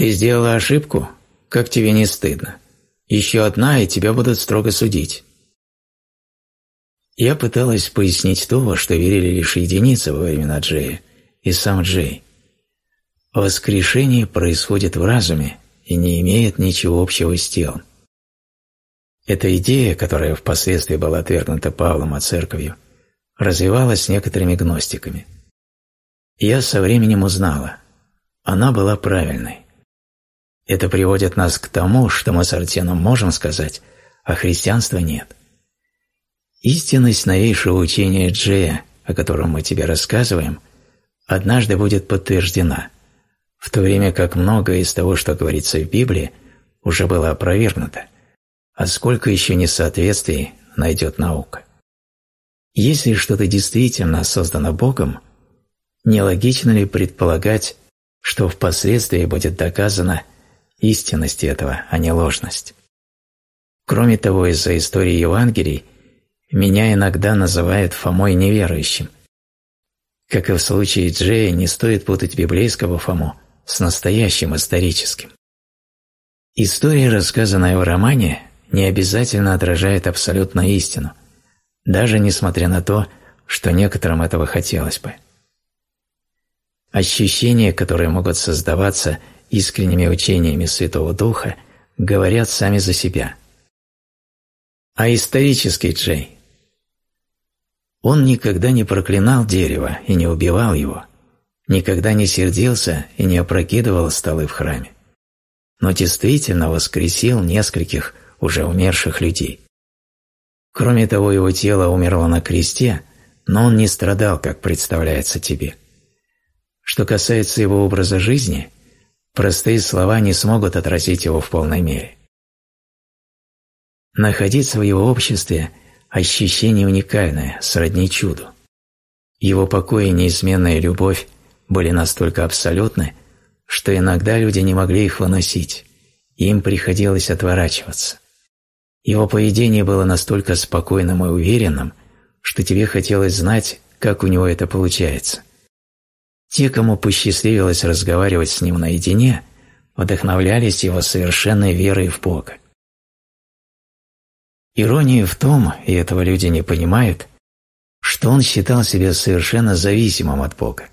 Ты сделала ошибку? Как тебе не стыдно? Еще одна, и тебя будут строго судить. Я пыталась пояснить то, во что верили лишь единицы во времена Джея, и сам Джей. Воскрешение происходит в разуме и не имеет ничего общего с телом. Эта идея, которая впоследствии была отвергнута Павлом от церковью, развивалась некоторыми гностиками. Я со временем узнала, она была правильной. Это приводит нас к тому, что мы с Артеном можем сказать, а христианства нет. Истинность новейшего учения Джея, о котором мы тебе рассказываем, однажды будет подтверждена, в то время как многое из того, что говорится в Библии, уже было опровергнуто, а сколько еще несоответствий найдет наука. Если что-то действительно создано Богом, нелогично ли предполагать, что впоследствии будет доказана истинность этого, а не ложность? Кроме того, из-за истории Евангелий меня иногда называют Фомой неверующим. Как и в случае Джея, не стоит путать библейского Фому с настоящим историческим. История, рассказанная в романе, не обязательно отражает абсолютно истину, даже несмотря на то, что некоторым этого хотелось бы. Ощущения, которые могут создаваться искренними учениями Святого Духа, говорят сами за себя. А исторический Джей? Он никогда не проклинал дерево и не убивал его, никогда не сердился и не опрокидывал столы в храме, но действительно воскресил нескольких уже умерших людей. Кроме того, его тело умерло на кресте, но он не страдал, как представляется тебе. Что касается его образа жизни, простые слова не смогут отразить его в полной мере. Находиться в его обществе – ощущение уникальное, сродни чуду. Его покой и неизменная любовь были настолько абсолютны, что иногда люди не могли их выносить, им приходилось отворачиваться. Его поведение было настолько спокойным и уверенным, что тебе хотелось знать, как у него это получается. Те, кому посчастливилось разговаривать с ним наедине, вдохновлялись его совершенной верой в Бога. Ирония в том, и этого люди не понимают, что он считал себя совершенно зависимым от Бога.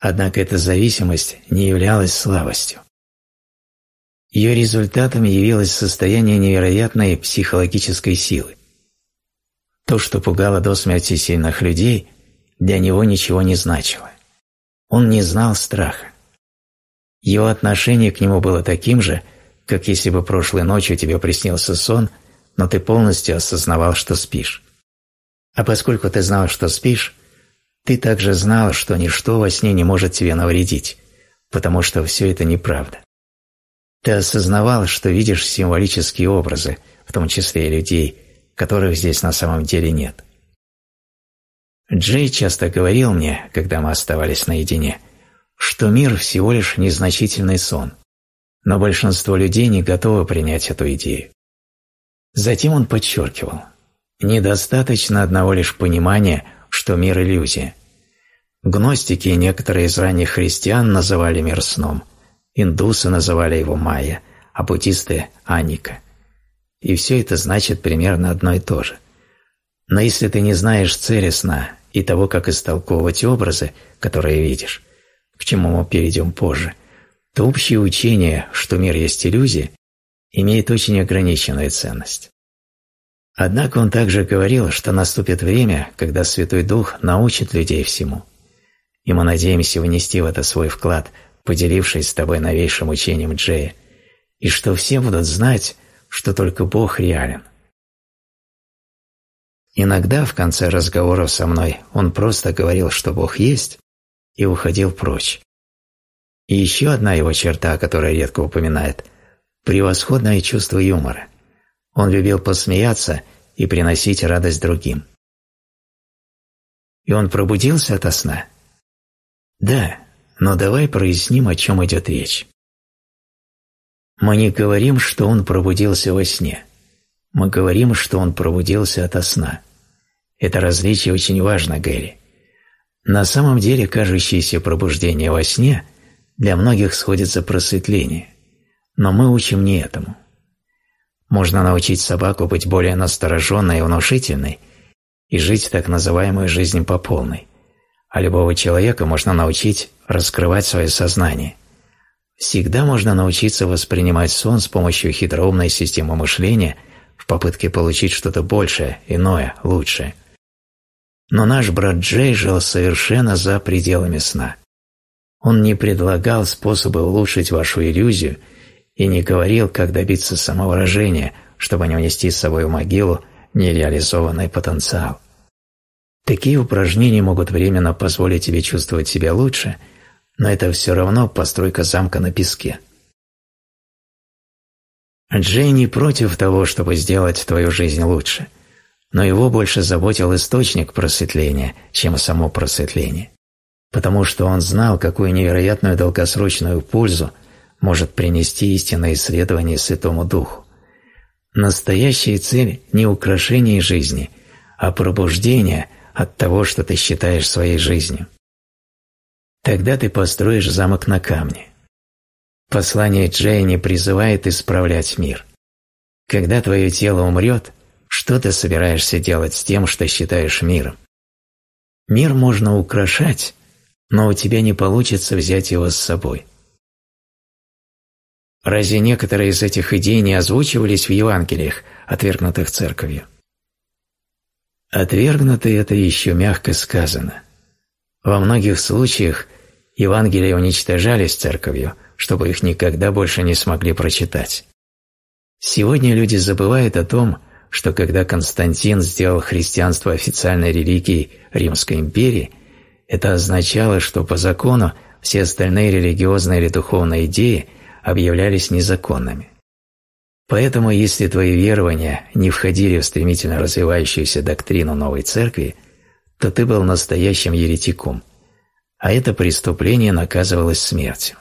Однако эта зависимость не являлась слабостью. Ее результатом явилось состояние невероятной психологической силы. То, что пугало до смерти сильных людей, для него ничего не значило. Он не знал страха. Его отношение к нему было таким же, как если бы прошлой ночью тебе приснился сон, но ты полностью осознавал, что спишь. А поскольку ты знал, что спишь, ты также знал, что ничто во сне не может тебе навредить, потому что все это неправда. Ты осознавал, что видишь символические образы, в том числе и людей, которых здесь на самом деле нет. Джей часто говорил мне, когда мы оставались наедине, что мир всего лишь незначительный сон, но большинство людей не готовы принять эту идею. Затем он подчеркивал, недостаточно одного лишь понимания, что мир – иллюзия. Гностики и некоторые из ранних христиан называли мир сном – Индусы называли его майя, а буддисты – аника. И все это значит примерно одно и то же. Но если ты не знаешь цели сна и того, как истолковывать образы, которые видишь, к чему мы перейдем позже, то общее учение, что мир есть иллюзия, имеет очень ограниченную ценность. Однако он также говорил, что наступит время, когда Святой Дух научит людей всему. И мы надеемся внести в это свой вклад поделившись с тобой новейшим учением Джея, и что все будут знать, что только Бог реален. Иногда в конце разговоров со мной он просто говорил, что Бог есть, и уходил прочь. И еще одна его черта, которая редко упоминает – превосходное чувство юмора. Он любил посмеяться и приносить радость другим. И он пробудился ото сна? Да, но давай проясним, о чем идет речь. Мы не говорим, что он пробудился во сне. Мы говорим, что он пробудился ото сна. Это различие очень важно, Гэри. На самом деле кажущееся пробуждение во сне для многих сходится просветление, но мы учим не этому. Можно научить собаку быть более настороженной и внушительной и жить так называемую жизнь по полной, а любого человека можно научить раскрывать свое сознание. Всегда можно научиться воспринимать сон с помощью хитроумной системы мышления в попытке получить что-то большее, иное, лучшее. Но наш брат Джей жил совершенно за пределами сна. Он не предлагал способы улучшить вашу иллюзию и не говорил, как добиться самовыражения, чтобы не унести с собой в могилу нереализованный потенциал. Такие упражнения могут временно позволить тебе чувствовать себя лучше, но это все равно постройка замка на песке. Джей не против того, чтобы сделать твою жизнь лучше, но его больше заботил источник просветления, чем само просветление, потому что он знал, какую невероятную долгосрочную пользу может принести истинное исследование Святому Духу. Настоящая цель – не украшение жизни, а пробуждение – от того, что ты считаешь своей жизнью. Тогда ты построишь замок на камне. Послание Джея не призывает исправлять мир. Когда твое тело умрет, что ты собираешься делать с тем, что считаешь миром? Мир можно украшать, но у тебя не получится взять его с собой. Разве некоторые из этих идей не озвучивались в Евангелиях, отвергнутых церковью? Отвергнуты это еще мягко сказано. Во многих случаях Евангелия уничтожались церковью, чтобы их никогда больше не смогли прочитать. Сегодня люди забывают о том, что когда Константин сделал христианство официальной религией Римской империи, это означало, что по закону все остальные религиозные или духовные идеи объявлялись незаконными. Поэтому, если твои верования не входили в стремительно развивающуюся доктрину новой церкви, то ты был настоящим еретиком, а это преступление наказывалось смертью.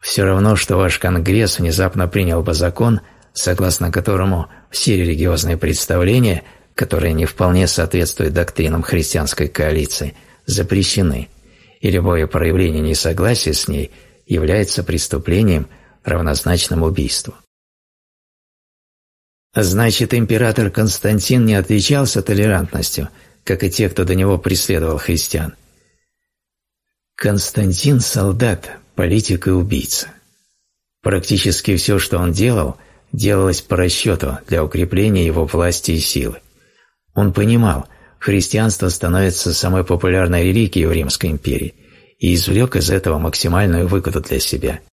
Все равно, что ваш Конгресс внезапно принял бы закон, согласно которому все религиозные представления, которые не вполне соответствуют доктринам христианской коалиции, запрещены, и любое проявление несогласия с ней является преступлением, равнозначным убийству. Значит, император Константин не отличался толерантностью, как и те, кто до него преследовал христиан. Константин – солдат, политик и убийца. Практически все, что он делал, делалось по расчету для укрепления его власти и силы. Он понимал, христианство становится самой популярной религией в Римской империи и извлек из этого максимальную выгоду для себя –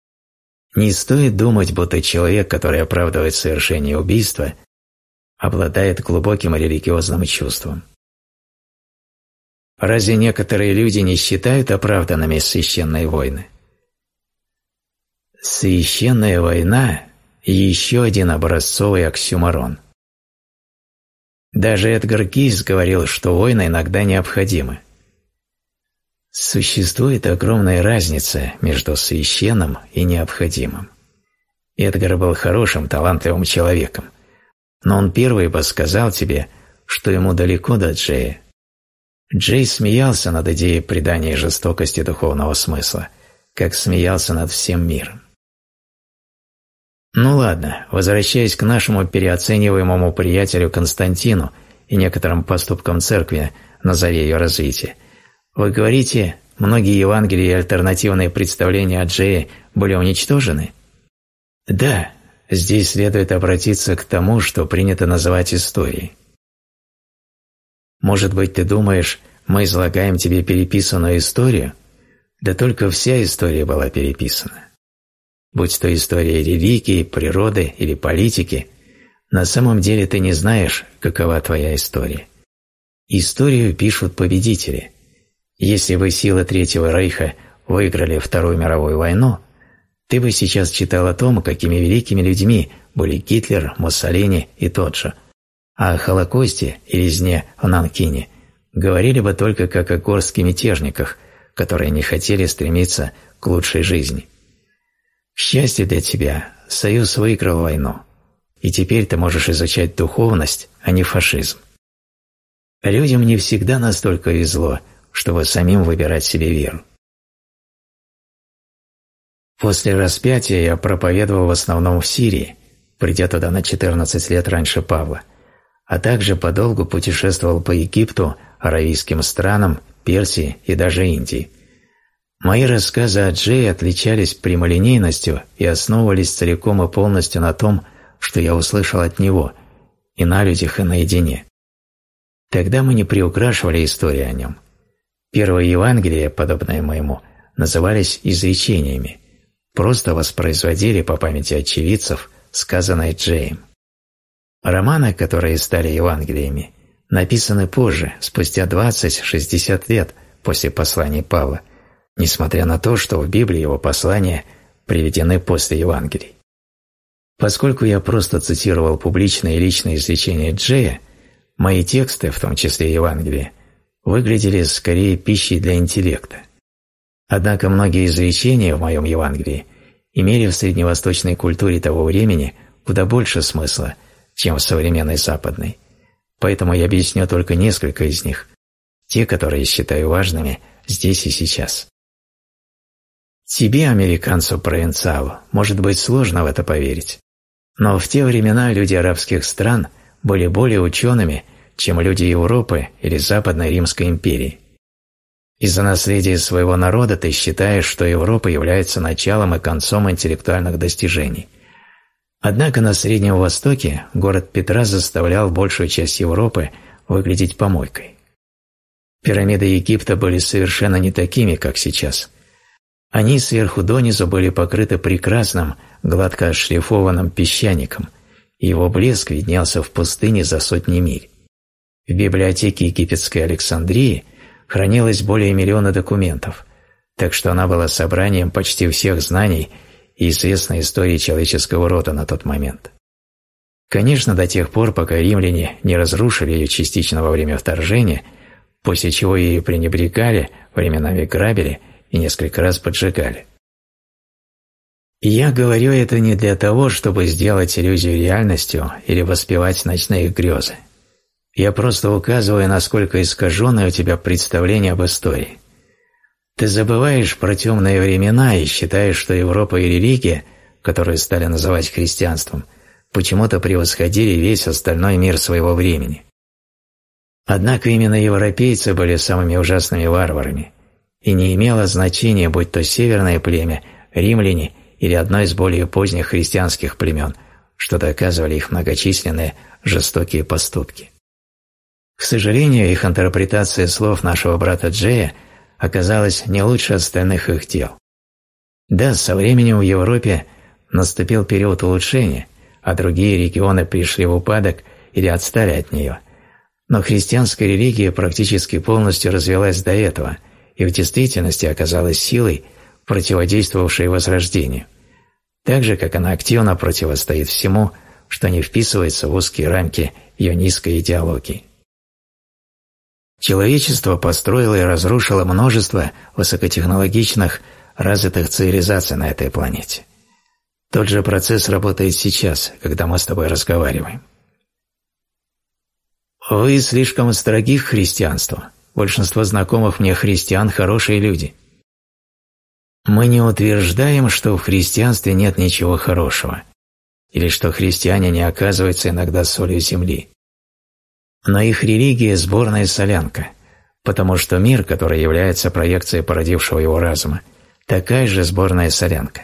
не стоит думать, будто человек, который оправдывает совершение убийства, обладает глубоким религиозным чувством. Разве некоторые люди не считают оправданными священные войны? Священная война – еще один образцовый оксюмарон. Даже Эдгар Гейс говорил, что войны иногда необходимы. Существует огромная разница между священным и необходимым. Эдгар был хорошим, талантливым человеком, но он первый бы сказал тебе, что ему далеко до Джея. Джей смеялся над идеей придания жестокости духовного смысла, как смеялся над всем миром. Ну ладно, возвращаясь к нашему переоцениваемому приятелю Константину и некоторым поступкам церкви на заре ее развития – вы говорите, многие Евангелия и альтернативные представления о Джее были уничтожены? Да, здесь следует обратиться к тому, что принято называть историей. Может быть, ты думаешь, мы излагаем тебе переписанную историю? Да только вся история была переписана. Будь то история религии, природы или политики, на самом деле ты не знаешь, какова твоя история. Историю пишут победители – если бы силы Третьего Рейха выиграли Вторую мировую войну, ты бы сейчас читал о том, какими великими людьми были Гитлер, Муссолини и тот же. А о Холокосте и резне в Нанкине говорили бы только как о горстке мятежниках, которые не хотели стремиться к лучшей жизни. К счастью для тебя, Союз выиграл войну, и теперь ты можешь изучать духовность, а не фашизм. Людям не всегда настолько везло – чтобы самим выбирать себе веру. После распятия я проповедовал в основном в Сирии, придя туда на 14 лет раньше Павла, а также подолгу путешествовал по Египту, аравийским странам, Персии и даже Индии. Мои рассказы о Джее отличались прямолинейностью и основывались целиком и полностью на том, что я услышал от него, и на людях, и наедине. Тогда мы не приукрашивали историю о нем. Первые Евангелия, подобные моему, назывались изречениями, просто воспроизводили по памяти очевидцев сказанное Джеем. Романы, которые стали Евангелиями, написаны позже, спустя 20-60 лет после послания Павла, несмотря на то, что в Библии его послания приведены после Евангелий. Поскольку я просто цитировал публичные и личные изречения Джея, мои тексты, в том числе Евангелие, выглядели скорее пищей для интеллекта. Однако многие изречения в моем Евангелии имели в средневосточной культуре того времени куда больше смысла, чем в современной западной. Поэтому я объясню только несколько из них, те, которые считаю важными здесь и сейчас. Тебе, американцу-провинциалу, может быть сложно в это поверить, но в те времена люди арабских стран были более учеными, чем люди Европы или Западной Римской империи. Из-за наследия своего народа ты считаешь, что Европа является началом и концом интеллектуальных достижений. Однако на Среднем Востоке город Петра заставлял большую часть Европы выглядеть помойкой. Пирамиды Египта были совершенно не такими, как сейчас. Они сверху донизу были покрыты прекрасным, гладко отшлифованным песчаником, и его блеск виднелся в пустыне за сотни миль. В библиотеке египетской Александрии хранилось более миллиона документов, так что она была собранием почти всех знаний и известной истории человеческого рода на тот момент. Конечно, до тех пор, пока римляне не разрушили ее частично во время вторжения, после чего ее пренебрегали, временами грабили и несколько раз поджигали. Я говорю это не для того, чтобы сделать иллюзию реальностью или воспевать ночные грезы. Я просто указываю, насколько искаженное у тебя представление об истории. Ты забываешь про темные времена и считаешь, что Европа и религия, которую стали называть христианством, почему-то превосходили весь остальной мир своего времени. Однако именно европейцы были самыми ужасными варварами, и не имело значения, будь то северное племя, римляне или одно из более поздних христианских племен, что доказывали их многочисленные жестокие поступки. К сожалению, их интерпретация слов нашего брата Джея оказалась не лучше остальных их дел. Да, со временем в Европе наступил период улучшения, а другие регионы пришли в упадок или отстали от нее. Но христианская религия практически полностью развелась до этого и в действительности оказалась силой, противодействовавшей возрождению, так же, как она активно противостоит всему, что не вписывается в узкие рамки ее низкой идеологии. Человечество построило и разрушило множество высокотехнологичных, развитых цивилизаций на этой планете. Тот же процесс работает сейчас, когда мы с тобой разговариваем. Вы слишком строги к христианству. Большинство знакомых мне христиан – хорошие люди. Мы не утверждаем, что в христианстве нет ничего хорошего, или что христиане не оказываются иногда солью земли. Но их религия – сборная солянка, потому что мир, который является проекцией породившего его разума, такая же сборная солянка.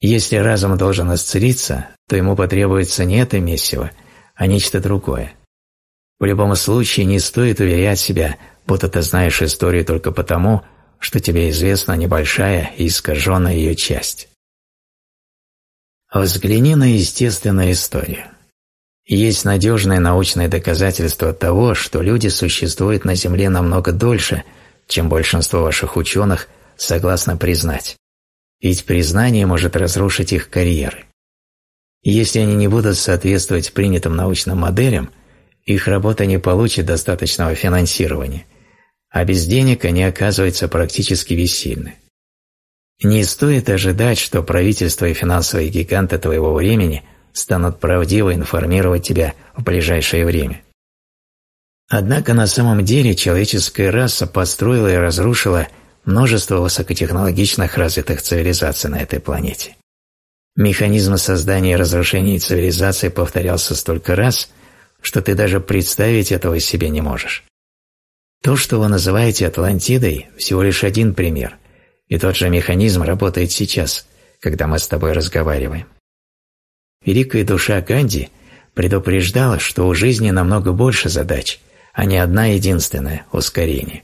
Если разум должен исцелиться, то ему потребуется не это месиво, а нечто другое. В любом случае не стоит уверять себя, будто ты знаешь историю только потому, что тебе известна небольшая и искаженная ее часть. Взгляни на естественную историю. Есть надежное научное доказательство того, что люди существуют на Земле намного дольше, чем большинство ваших ученых согласно признать. Ведь признание может разрушить их карьеры. Если они не будут соответствовать принятым научным моделям, их работа не получит достаточного финансирования, а без денег они оказываются практически бессильны. Не стоит ожидать, что правительство и финансовые гиганты твоего времени – станут правдиво информировать тебя в ближайшее время. Однако на самом деле человеческая раса построила и разрушила множество высокотехнологичных развитых цивилизаций на этой планете. Механизм создания и разрушения цивилизации повторялся столько раз, что ты даже представить этого себе не можешь. То, что вы называете Атлантидой, всего лишь один пример, и тот же механизм работает сейчас, когда мы с тобой разговариваем. Великая душа Ганди предупреждала, что у жизни намного больше задач, а не одна единственная – ускорение.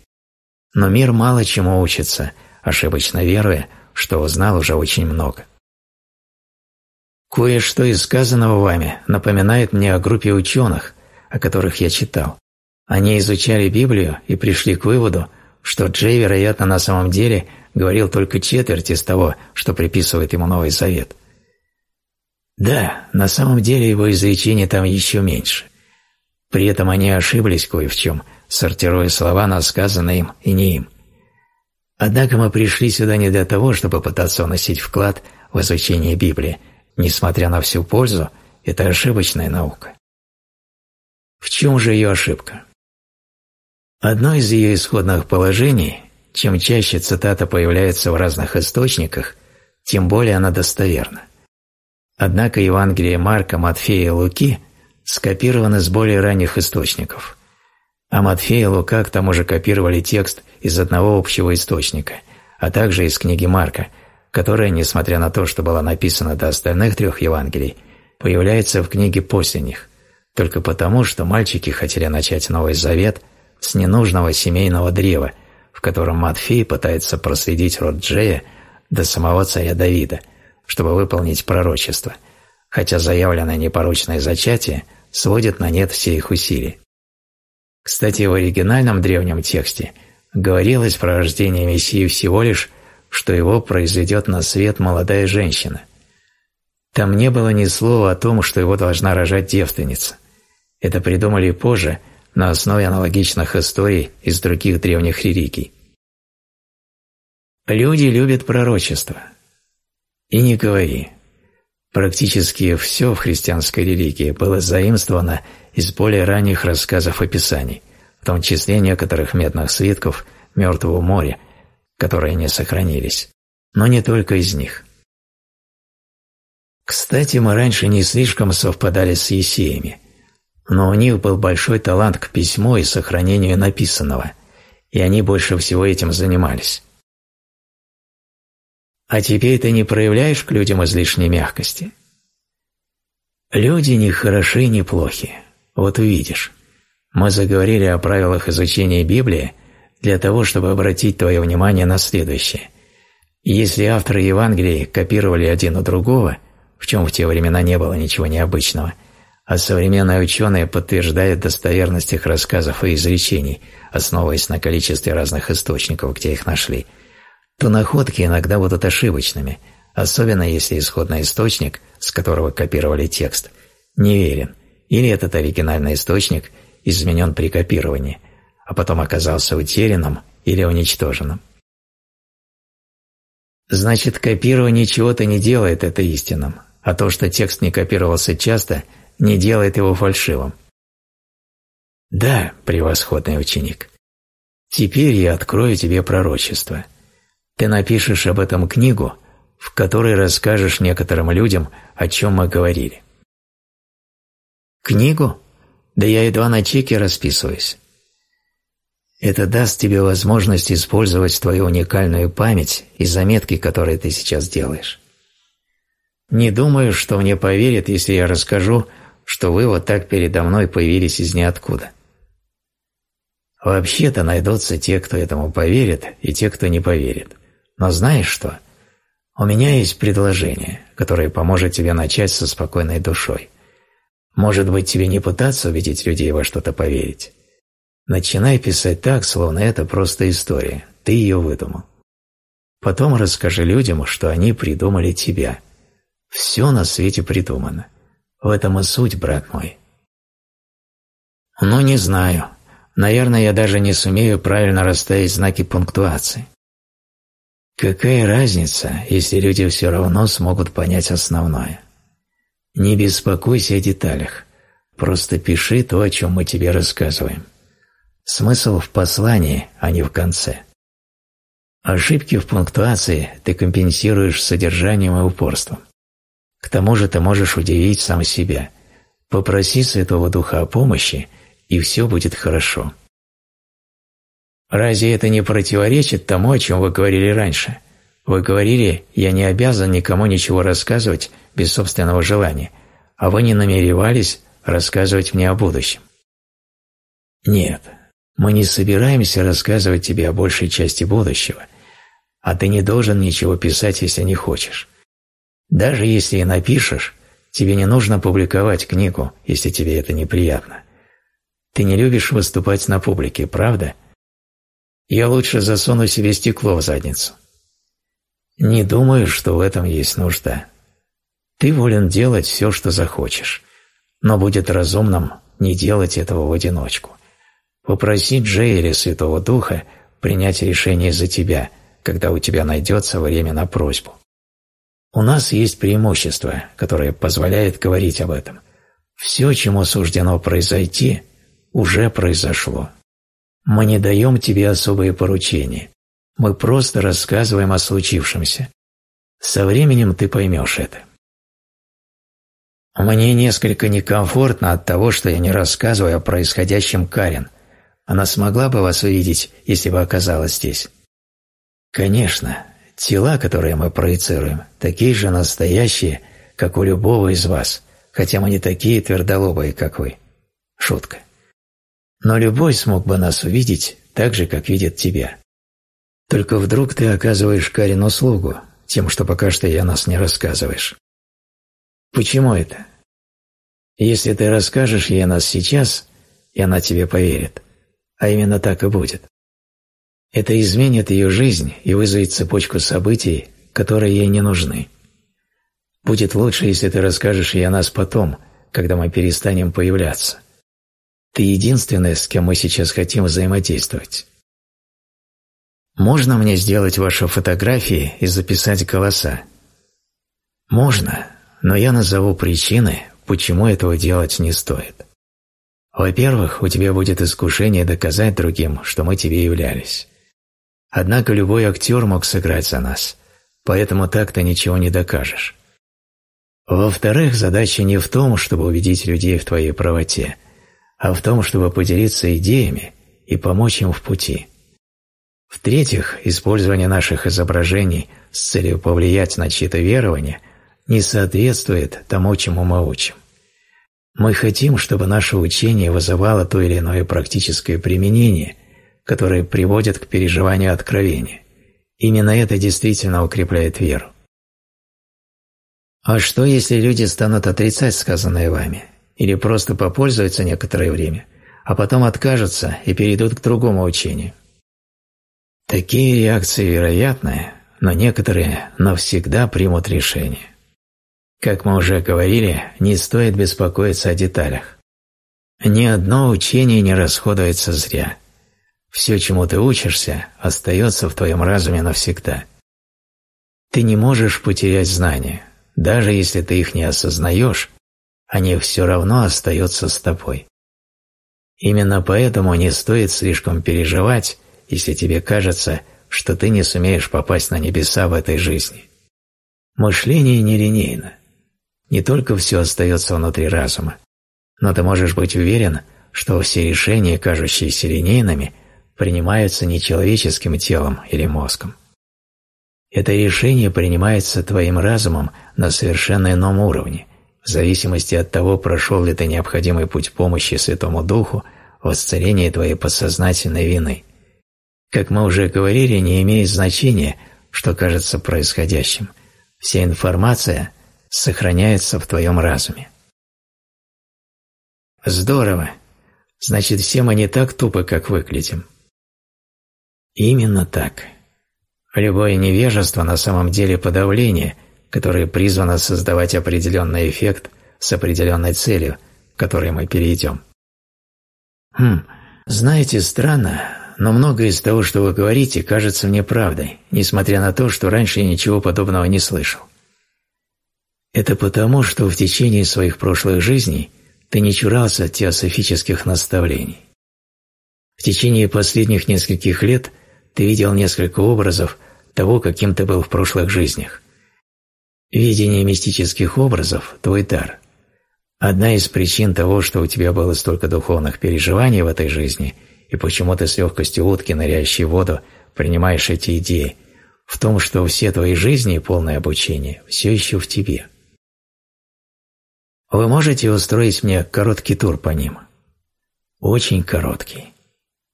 Но мир мало чему учится, ошибочно веруя, что узнал уже очень много. Кое-что из сказанного вами напоминает мне о группе ученых, о которых я читал. Они изучали Библию и пришли к выводу, что Джей, вероятно, на самом деле говорил только четверть из того, что приписывает ему Новый Завет. Да, на самом деле его изречений там еще меньше. При этом они ошиблись кое в чем, сортируя слова на сказанное им и не им. Однако мы пришли сюда не для того, чтобы пытаться вносить вклад в изучение Библии, несмотря на всю пользу, это ошибочная наука. В чем же ее ошибка? Одно из ее исходных положений – чем чаще цитата появляется в разных источниках, тем более она достоверна. Однако Евангелие Марка, Матфея и Луки скопированы с более ранних источников, а Матфея и Лука к тому же копировали текст из одного общего источника, а также из книги Марка, которая, несмотря на то, что была написана до остальных трех Евангелий, появляется в книге после них, только потому, что мальчики хотели начать Новый Завет с ненужного семейного древа, в котором Матфей пытается проследить род Джея до самого царя Давида – чтобы выполнить пророчество, хотя заявленное непорочное зачатие сводит на нет все их усилия. Кстати, в оригинальном древнем тексте говорилось про рождение Мессии всего лишь, что его произведет на свет молодая женщина. Там не было ни слова о том, что его должна рожать девственница. Это придумали позже на основе аналогичных историй из других древних религий. Люди любят пророчество, и не говори. Практически все в христианской религии было заимствовано из более ранних рассказов и писаний, в том числе некоторых медных свитков Мертвого моря, которые не сохранились, но не только из них. Кстати, мы раньше не слишком совпадали с Есеями, но у них был большой талант к письму и сохранению написанного, и они больше всего этим занимались. А теперь ты не проявляешь к людям излишней мягкости. Люди не хороши, не плохи. Вот увидишь. Мы заговорили о правилах изучения Библии для того, чтобы обратить твое внимание на следующее. Если авторы Евангелия копировали один у другого, в чем в те времена не было ничего необычного, а современные ученые подтверждают достоверность их рассказов и изречений, основываясь на количестве разных источников, где их нашли – то находки иногда будут ошибочными, особенно если исходный источник, с которого копировали текст, неверен, или этот оригинальный источник изменен при копировании, а потом оказался утерянным или уничтоженным. Значит, копирование чего-то не делает это истинным, а то, что текст не копировался часто, не делает его фальшивым. Да, превосходный ученик. Теперь я открою тебе пророчество – ты напишешь об этом книгу, в которой расскажешь некоторым людям, о чем мы говорили. Книгу? Да я едва на чеке расписываюсь. Это даст тебе возможность использовать твою уникальную память и заметки, которые ты сейчас делаешь. Не думаю, что мне поверят, если я расскажу, что вы вот так передо мной появились из ниоткуда. Вообще-то найдутся те, кто этому поверит, и те, кто не поверит. Но знаешь что? У меня есть предложение, которое поможет тебе начать со спокойной душой. Может быть, тебе не пытаться убедить людей во что-то поверить. Начинай писать так, словно это просто история, ты ее выдумал. Потом расскажи людям, что они придумали тебя. Все на свете придумано. В этом и суть, брат мой. Ну, не знаю. Наверное, я даже не сумею правильно расставить знаки пунктуации. Какая разница, если люди все равно смогут понять основное? Не беспокойся о деталях, просто пиши то, о чем мы тебе рассказываем. Смысл в послании, а не в конце. Ошибки в пунктуации ты компенсируешь содержанием и упорством. К тому же ты можешь удивить сам себя. Попроси Святого Духа о помощи, и все будет хорошо. Разве это не противоречит тому, о чем вы говорили раньше? Вы говорили, я не обязан никому ничего рассказывать без собственного желания, а вы не намеревались рассказывать мне о будущем. Нет, мы не собираемся рассказывать тебе о большей части будущего, а ты не должен ничего писать, если не хочешь. Даже если и напишешь, тебе не нужно публиковать книгу, если тебе это неприятно. Ты не любишь выступать на публике, правда? Я лучше засуну себе стекло в задницу. Не думаю, что в этом есть нужда. Ты волен делать все, что захочешь, но будет разумным не делать этого в одиночку. Попроси Джей или Святого Духа принять решение за тебя, когда у тебя найдется время на просьбу. У нас есть преимущество, которое позволяет говорить об этом. Все, чему суждено произойти, уже произошло. Мы не даем тебе особые поручения. Мы просто рассказываем о случившемся. Со временем ты поймешь это. Мне несколько некомфортно от того, что я не рассказываю о происходящем Карен. Она смогла бы вас увидеть, если бы оказалась здесь? Конечно, тела, которые мы проецируем, такие же настоящие, как у любого из вас, хотя мы не такие твердолобые, как вы. Шутка. Но любой смог бы нас увидеть так же, как видит тебя. Только вдруг ты оказываешь Карин услугу, тем, что пока что я нас не рассказываешь. Почему это? Если ты расскажешь ей нас сейчас, и она тебе поверит, а именно так и будет. Это изменит ее жизнь и вызовет цепочку событий, которые ей не нужны. Будет лучше, если ты расскажешь ей о нас потом, когда мы перестанем появляться. Ты единственная, с кем мы сейчас хотим взаимодействовать. Можно мне сделать ваши фотографии и записать голоса? Можно, но я назову причины, почему этого делать не стоит. Во-первых, у тебя будет искушение доказать другим, что мы тебе являлись. Однако любой актер мог сыграть за нас, поэтому так-то ничего не докажешь. Во-вторых, задача не в том, чтобы убедить людей в твоей правоте, а в том, чтобы поделиться идеями и помочь им в пути. В-третьих, использование наших изображений с целью повлиять на чьи-то верования не соответствует тому, чему мы учим. Мы хотим, чтобы наше учение вызывало то или иное практическое применение, которое приводит к переживанию откровения. Именно это действительно укрепляет веру. А что, если люди станут отрицать сказанное вами? Или просто попользуются некоторое время, а потом откажутся и перейдут к другому учению? Такие реакции вероятны, но некоторые навсегда примут решение. Как мы уже говорили, не стоит беспокоиться о деталях. Ни одно учение не расходуется зря. Все, чему ты учишься, остается в твоем разуме навсегда. Ты не можешь потерять знания, даже если ты их не осознаешь, они все равно остаются с тобой. Именно поэтому не стоит слишком переживать, если тебе кажется, что ты не сумеешь попасть на небеса в этой жизни. Мышление нелинейно. Не только все остается внутри разума, но ты можешь быть уверен, что все решения, кажущиеся линейными, принимаются не человеческим телом или мозгом. Это решение принимается твоим разумом на совершенно ином уровне, в зависимости от того, прошел ли ты необходимый путь помощи Святому Духу в исцелении твоей подсознательной вины. Как мы уже говорили, не имеет значения, что кажется происходящим. Вся информация – сохраняется в твоем разуме. Здорово. Значит, все мы не так тупы, как выглядим. Именно так. Любое невежество на самом деле подавление, которое призвано создавать определенный эффект с определенной целью, к которой мы перейдем. Хм, знаете, странно, но многое из того, что вы говорите, кажется мне правдой, несмотря на то, что раньше я ничего подобного не слышал. Это потому, что в течение своих прошлых жизней ты не чурался теософических наставлений. В течение последних нескольких лет ты видел несколько образов того, каким ты был в прошлых жизнях. Видение мистических образов – твой дар. Одна из причин того, что у тебя было столько духовных переживаний в этой жизни, и почему ты с легкостью утки, ныряющей в воду, принимаешь эти идеи, в том, что все твои жизни и полное обучение все еще в тебе. Вы можете устроить мне короткий тур по ним? Очень короткий.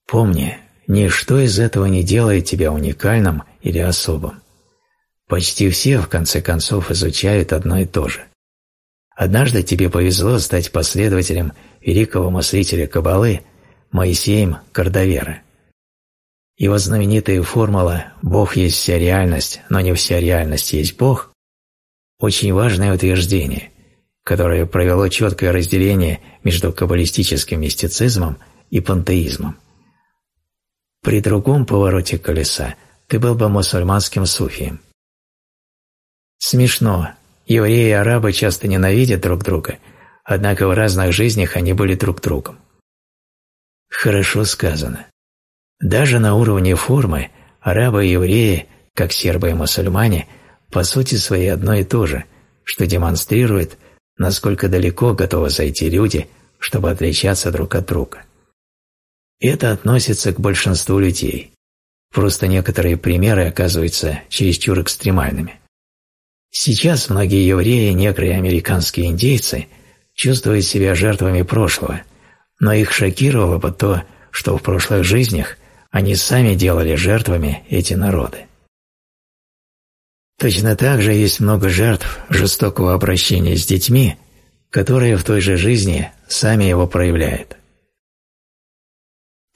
Помни, ничто из этого не делает тебя уникальным или особым. Почти все, в конце концов, изучают одно и то же. Однажды тебе повезло стать последователем великого мыслителя Кабалы Моисеем Кардавера. Его знаменитая формула «Бог есть вся реальность, но не вся реальность есть Бог» – очень важное утверждение, которое провело четкое разделение между каббалистическим мистицизмом и пантеизмом. При другом повороте колеса ты был бы мусульманским суфием. Смешно, Евреи и арабы часто ненавидят друг друга, однако в разных жизнях они были друг другом. Хорошо сказано. Даже на уровне формы арабы и евреи, как сербы и мусульмане, по сути своей одно и то же, что демонстрирует, насколько далеко готовы зайти люди, чтобы отличаться друг от друга. Это относится к большинству людей. Просто некоторые примеры оказываются чересчур экстремальными. Сейчас многие евреи, негры и американские индейцы чувствуют себя жертвами прошлого, но их шокировало бы то, что в прошлых жизнях они сами делали жертвами эти народы. Точно так же есть много жертв жестокого обращения с детьми, которые в той же жизни сами его проявляют.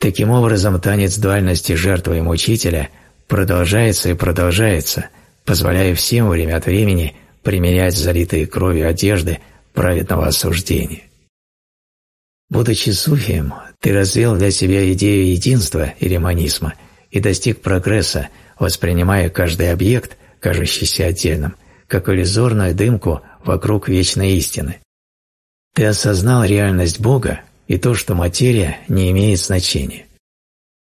Таким образом, танец дуальности жертвы и мучителя продолжается и продолжается – позволяя всем время от времени примерять залитые кровью одежды праведного осуждения. Будучи суфием, ты развил для себя идею единства или монизма и достиг прогресса, воспринимая каждый объект, кажущийся отдельным, как иллюзорную дымку вокруг вечной истины. Ты осознал реальность Бога и то, что материя не имеет значения.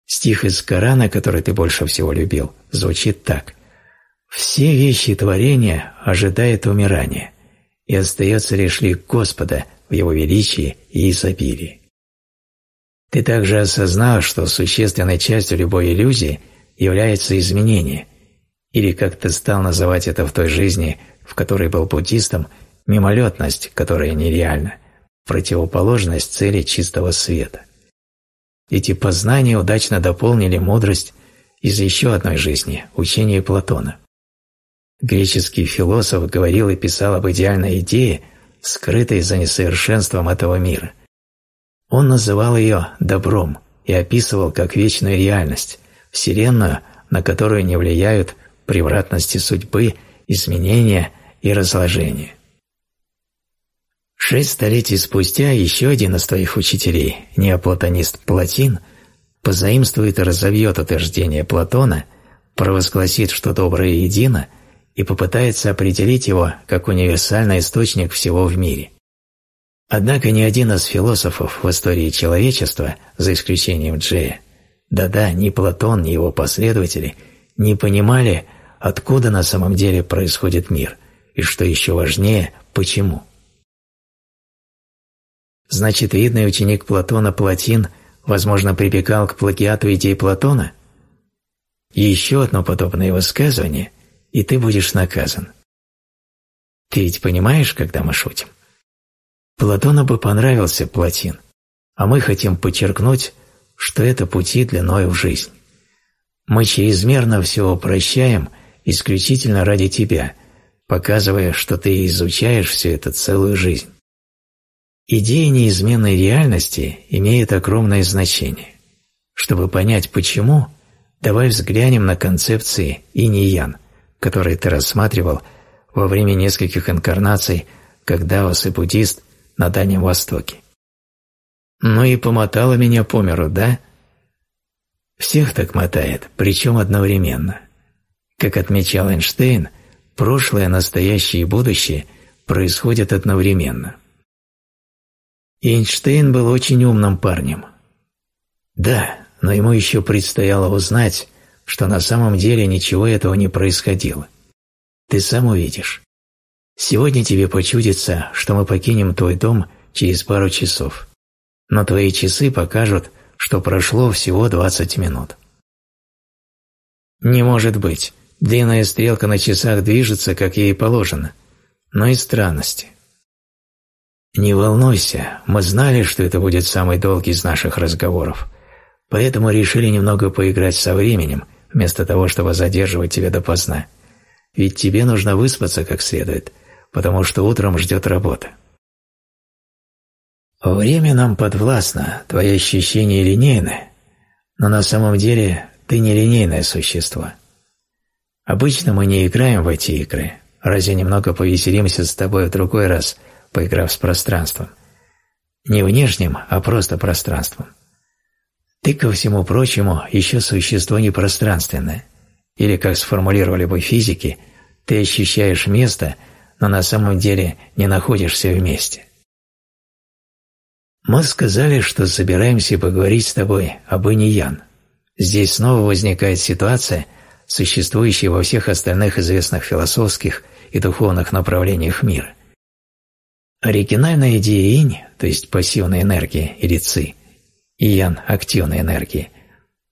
Стих из Корана, который ты больше всего любил, звучит так. Все вещи творения ожидают умирания, и остается лишь лик Господа в Его величии и изобилии. Ты также осознал, что существенной частью любой иллюзии является изменение, или, как ты стал называть это в той жизни, в которой был буддистом, мимолетность, которая нереальна, противоположность цели чистого света. Эти познания удачно дополнили мудрость из еще одной жизни – учения Платона. Греческий философ говорил и писал об идеальной идее, скрытой за несовершенством этого мира. Он называл ее «добром» и описывал как вечную реальность, вселенную, на которую не влияют превратности судьбы, изменения и разложения. Шесть столетий спустя еще один из твоих учителей, неоплатонист Платин, позаимствует и разовьет утверждение Платона, провозгласит, что доброе едино – и попытается определить его как универсальный источник всего в мире. Однако ни один из философов в истории человечества, за исключением Джея, да-да, ни Платон, ни его последователи, не понимали, откуда на самом деле происходит мир, и, что еще важнее, почему. Значит, видный ученик Платона Платин, возможно, прибегал к плагиату идей Платона? еще одно подобное высказывание и ты будешь наказан. Ты ведь понимаешь, когда мы шутим? Платону бы понравился Платин, а мы хотим подчеркнуть, что это пути длиною в жизнь. Мы чрезмерно все упрощаем исключительно ради тебя, показывая, что ты изучаешь все это целую жизнь. Идея неизменной реальности имеет огромное значение. Чтобы понять почему, давай взглянем на концепции инь-ян – которые ты рассматривал во время нескольких инкарнаций как даос и буддист на Дальнем Востоке. Ну и помотало меня по миру, да? Всех так мотает, причем одновременно. Как отмечал Эйнштейн, прошлое, настоящее и будущее происходят одновременно. Эйнштейн был очень умным парнем. Да, но ему еще предстояло узнать, что на самом деле ничего этого не происходило. Ты сам увидишь. Сегодня тебе почудится, что мы покинем твой дом через пару часов, но твои часы покажут, что прошло всего 20 минут. Не может быть. Длинная стрелка на часах движется, как ей положено. Но и странности. Не волнуйся, мы знали, что это будет самый долгий из наших разговоров, поэтому решили немного поиграть со временем, вместо того, чтобы задерживать тебя допоздна. Ведь тебе нужно выспаться как следует, потому что утром ждет работа. Время нам подвластно, твои ощущения линейны, но на самом деле ты не линейное существо. Обычно мы не играем в эти игры, разве немного повеселимся с тобой в другой раз, поиграв с пространством. Не внешним, а просто пространством. Ты, ко всему прочему, еще существо непространственное. Или, как сформулировали бы физики, ты ощущаешь место, но на самом деле не находишься вместе. Мы сказали, что собираемся поговорить с тобой об инь Здесь снова возникает ситуация, существующая во всех остальных известных философских и духовных направлениях мира. Оригинальная идея инь, то есть пассивной энергии или ци, и ян – активной энергии,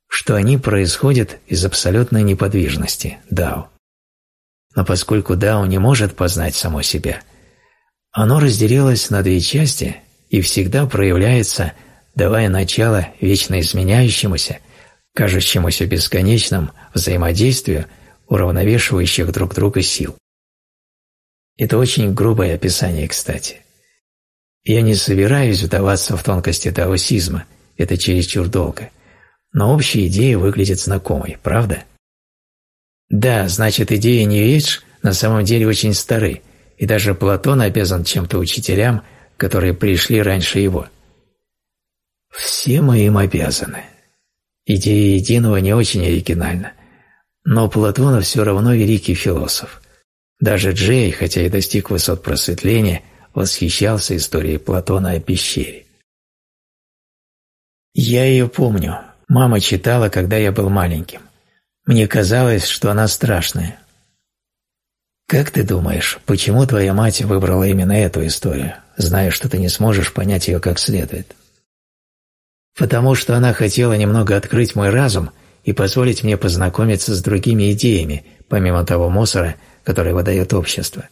что они происходят из абсолютной неподвижности, дао. Но поскольку дао не может познать само себя, оно разделилось на две части и всегда проявляется, давая начало вечно изменяющемуся кажущемуся бесконечным взаимодействию уравновешивающих друг друга сил. Это очень грубое описание, кстати. Я не собираюсь вдаваться в тонкости даосизма, это чересчур долго, но общая идея выглядит знакомой, правда? Да, значит, идеи Ньюэйдж на самом деле очень стары, и даже Платон обязан чем-то учителям, которые пришли раньше его. Все мы им обязаны. Идея единого не очень оригинальна, но Платон все равно великий философ. Даже Джей, хотя и достиг высот просветления, восхищался историей Платона о пещере. Я ее помню. Мама читала, когда я был маленьким. Мне казалось, что она страшная. Как ты думаешь, почему твоя мать выбрала именно эту историю, зная, что ты не сможешь понять ее как следует? потому что она хотела немного открыть мой разум и позволить мне познакомиться с другими идеями, помимо того мусора, который выдает общество.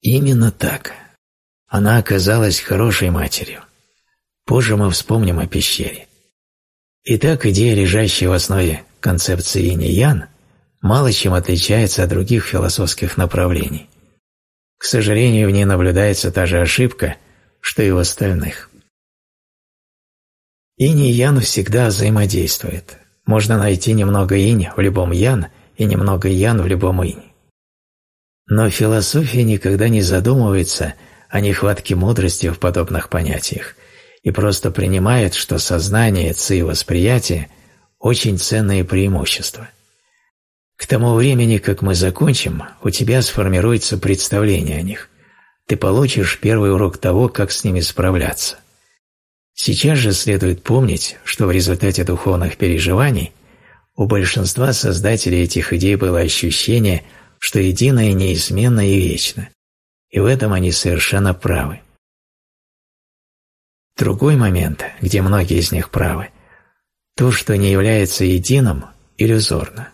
Именно так. Она оказалась хорошей матерью. Позже мы вспомним о пещере. Итак, идея, лежащая в основе концепции инь-ян, мало чем отличается от других философских направлений. К сожалению, в ней наблюдается та же ошибка, что и в остальных. Инь и ян всегда взаимодействуют. Можно найти немного инь в любом ян и немного ян в любом инь. Но философия никогда не задумывается о нехватке мудрости в подобных понятиях и просто принимает, что сознание, ци и восприятие – очень ценные преимущества. К тому времени, как мы закончим, у тебя сформируется представление о них. Ты получишь первый урок того, как с ними справляться. Сейчас же следует помнить, что в результате духовных переживаний у большинства создателей этих идей было ощущение, что единое неизменно и вечно, и в этом они совершенно правы. Другой момент, где многие из них правы, то, что не является единым, иллюзорно.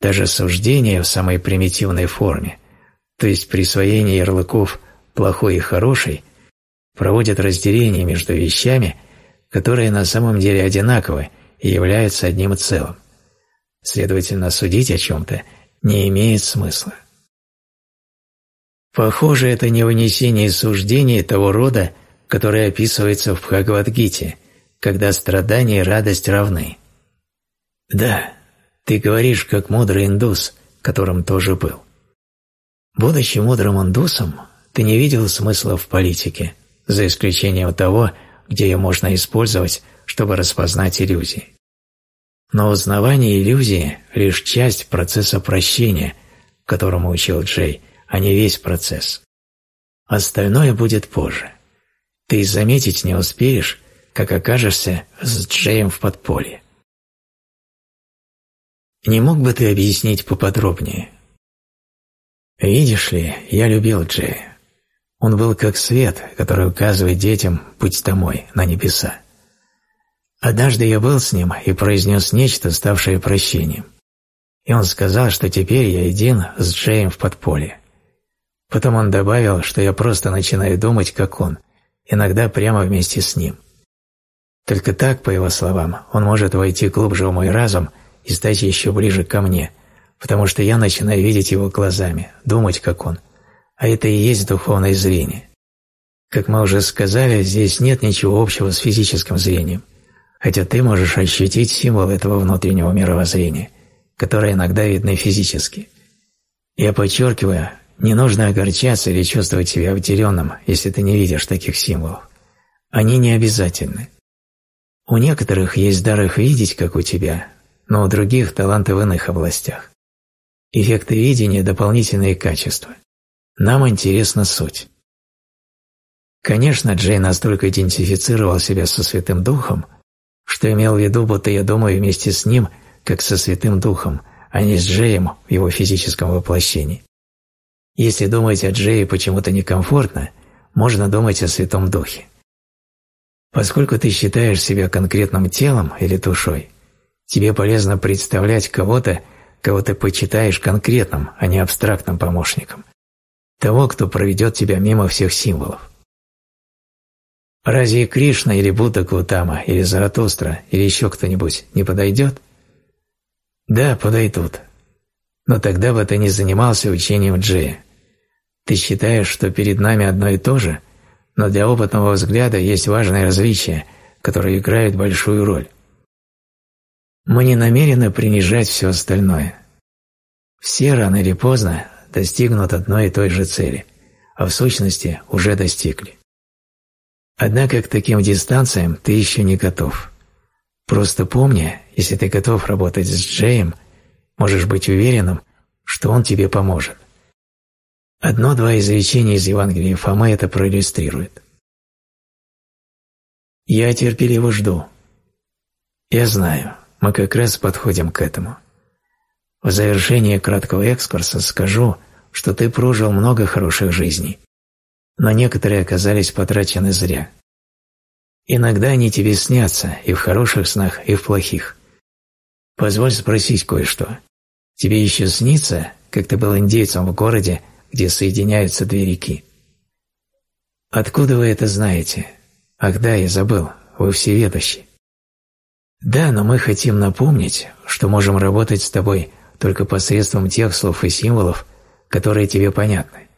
Даже суждение в самой примитивной форме, то есть присвоение ярлыков «плохой» и «хороший», проводят разделение между вещами, которые на самом деле одинаковы и являются одним целым. Следовательно, судить о чем-то не имеет смысла. Похоже, это не вынесение суждений того рода, которое описывается в Бхагавадгите, когда страдания и радость равны. Да, ты говоришь, как мудрый индус, которым тоже был. Будучи мудрым индусом, ты не видел смысла в политике, за исключением того, где ее можно использовать, чтобы распознать иллюзии. Но узнавание иллюзии – лишь часть процесса прощения, которому учил Джей, а не весь процесс. Остальное будет позже. Ты заметить не успеешь, как окажешься с Джеем в подполье. Не мог бы ты объяснить поподробнее? Видишь ли, я любил Джея. Он был как свет, который указывает детям путь домой, на небеса. Однажды я был с ним и произнес нечто, ставшее прощением. И он сказал, что теперь я един с Джеем в подполье. Потом он добавил, что я просто начинаю думать, как он, иногда прямо вместе с ним. Только так, по его словам, он может войти глубже в мой разум и стать еще ближе ко мне, потому что я начинаю видеть его глазами, думать, как он. А это и есть духовное зрение. Как мы уже сказали, здесь нет ничего общего с физическим зрением хотя ты можешь ощутить символ этого внутреннего мировоззрения, которое иногда видно физически. Я подчеркиваю, не нужно огорчаться или чувствовать себя обделенным, если ты не видишь таких символов. Они не обязательны. У некоторых есть дар их видеть, как у тебя, но у других – таланты в иных областях. Эффекты видения – дополнительные качества. Нам интересна суть. Конечно, Джей настолько идентифицировал себя со Святым Духом – что имел в виду, будто я думаю вместе с ним, как со Святым Духом, а не с Джеем в его физическом воплощении. Если думать о Джее почему-то некомфортно, можно думать о Святом Духе. Поскольку ты считаешь себя конкретным телом или душой, тебе полезно представлять кого-то, кого ты почитаешь конкретным, а не абстрактным помощником. Того, кто проведет тебя мимо всех символов. Разве Кришна или Будда Гутама, или Заратустра, или еще кто-нибудь не подойдет? Да, подойдут. Но тогда бы ты не занимался учением Джея. Ты считаешь, что перед нами одно и то же, но для опытного взгляда есть важные различия, которые играют большую роль. Мы не намерены принижать все остальное. Все рано или поздно достигнут одной и той же цели, а в сущности уже достигли. Однако к таким дистанциям ты еще не готов. Просто помни, если ты готов работать с Джеем, можешь быть уверенным, что он тебе поможет. Одно-два изречения из Евангелия Фомы это проиллюстрирует. «Я терпеливо жду. Я знаю, мы как раз подходим к этому. В завершение краткого экскурса скажу, что ты прожил много хороших жизней, но некоторые оказались потрачены зря. Иногда они тебе снятся и в хороших снах, и в плохих. Позволь спросить кое-что. Тебе еще снится, как ты был индейцем в городе, где соединяются две реки? Откуда вы это знаете? Ах да, я забыл, вы всеведущи. Да, но мы хотим напомнить, что можем работать с тобой только посредством тех слов и символов, которые тебе понятны.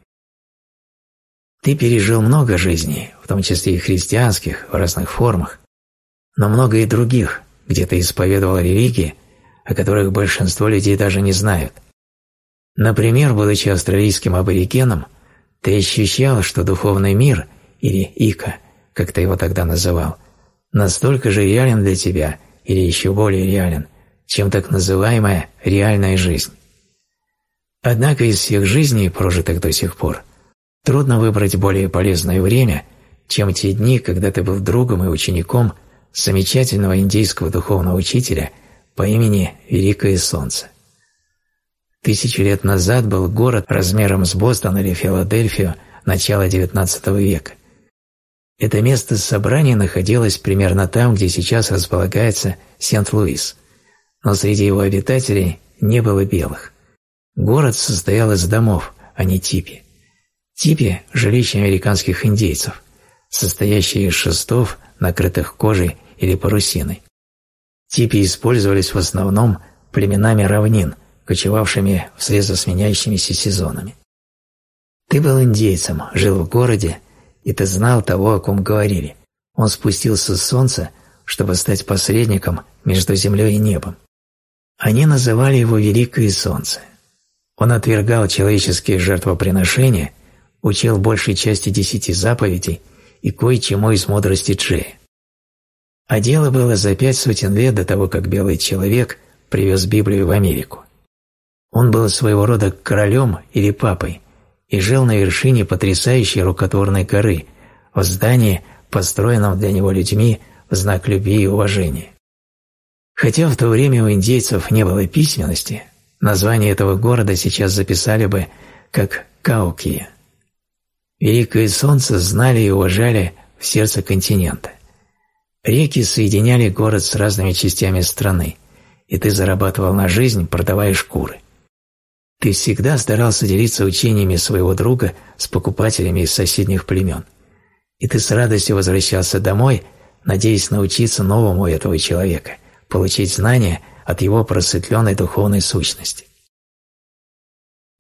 Ты пережил много жизней, в том числе и христианских, в разных формах, но много и других, где ты исповедовал религии, о которых большинство людей даже не знают. Например, будучи австралийским аборигеном, ты ощущал, что духовный мир, или Ика, как ты его тогда называл, настолько же реален для тебя, или еще более реален, чем так называемая реальная жизнь. Однако из всех жизней, прожитых до сих пор, Трудно выбрать более полезное время, чем те дни, когда ты был другом и учеником замечательного индийского духовного учителя по имени Великое Солнце. Тысячу лет назад был город размером с Бостон или Филадельфию начала XIX века. Это место собрания находилось примерно там, где сейчас располагается Сент-Луис, но среди его обитателей не было белых. Город состоял из домов, а не типи типе жилища американских индейцев, состоящие из шестов, накрытых кожей или парусиной. Типи использовались в основном племенами равнин, кочевавшими вслед за сменяющимися сезонами. Ты был индейцем, жил в городе, и ты знал того, о ком говорили. Он спустился с солнца, чтобы стать посредником между землей и небом. Они называли его Великое Солнце. Он отвергал человеческие жертвоприношения учил большей части десяти заповедей и кое-чему из мудрости Джея. А дело было за пять сотен лет до того, как белый человек привез Библию в Америку. Он был своего рода королем или папой и жил на вершине потрясающей рукотворной горы, в здании, построенном для него людьми в знак любви и уважения. Хотя в то время у индейцев не было письменности, название этого города сейчас записали бы как Каукия. Великое солнце знали и уважали в сердце континента. Реки соединяли город с разными частями страны, и ты зарабатывал на жизнь, продавая шкуры. Ты всегда старался делиться учениями своего друга с покупателями из соседних племен. И ты с радостью возвращался домой, надеясь научиться новому этого человека, получить знания от его просветленной духовной сущности.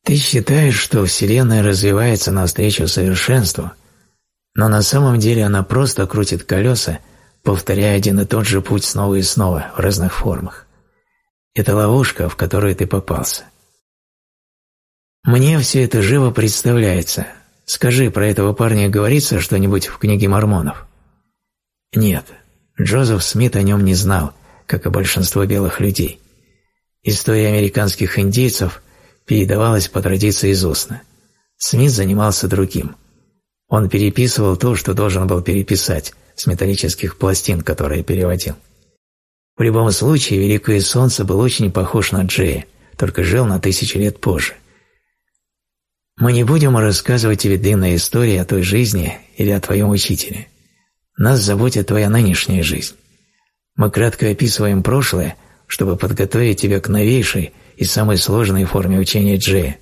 Ты считаешь, что Вселенная развивается навстречу совершенству, но на самом деле она просто крутит колеса, повторяя один и тот же путь снова и снова в разных формах. Это ловушка, в которую ты попался. Мне все это живо представляется. Скажи, про этого парня говорится что-нибудь в книге мормонов? Нет, Джозеф Смит о нем не знал, как и большинство белых людей. История американских индейцев передавалась по традиции из устно. Смит занимался другим. Он переписывал то, что должен был переписать с металлических пластин, которые переводил. В любом случае, Великое Солнце был очень похож на Джея, только жил на тысячи лет позже. Мы не будем рассказывать тебе длинные истории о той жизни или о твоем учителе. Нас заботит твоя нынешняя жизнь. Мы кратко описываем прошлое, чтобы подготовить тебя к новейшей и самой сложной форме учения Джея.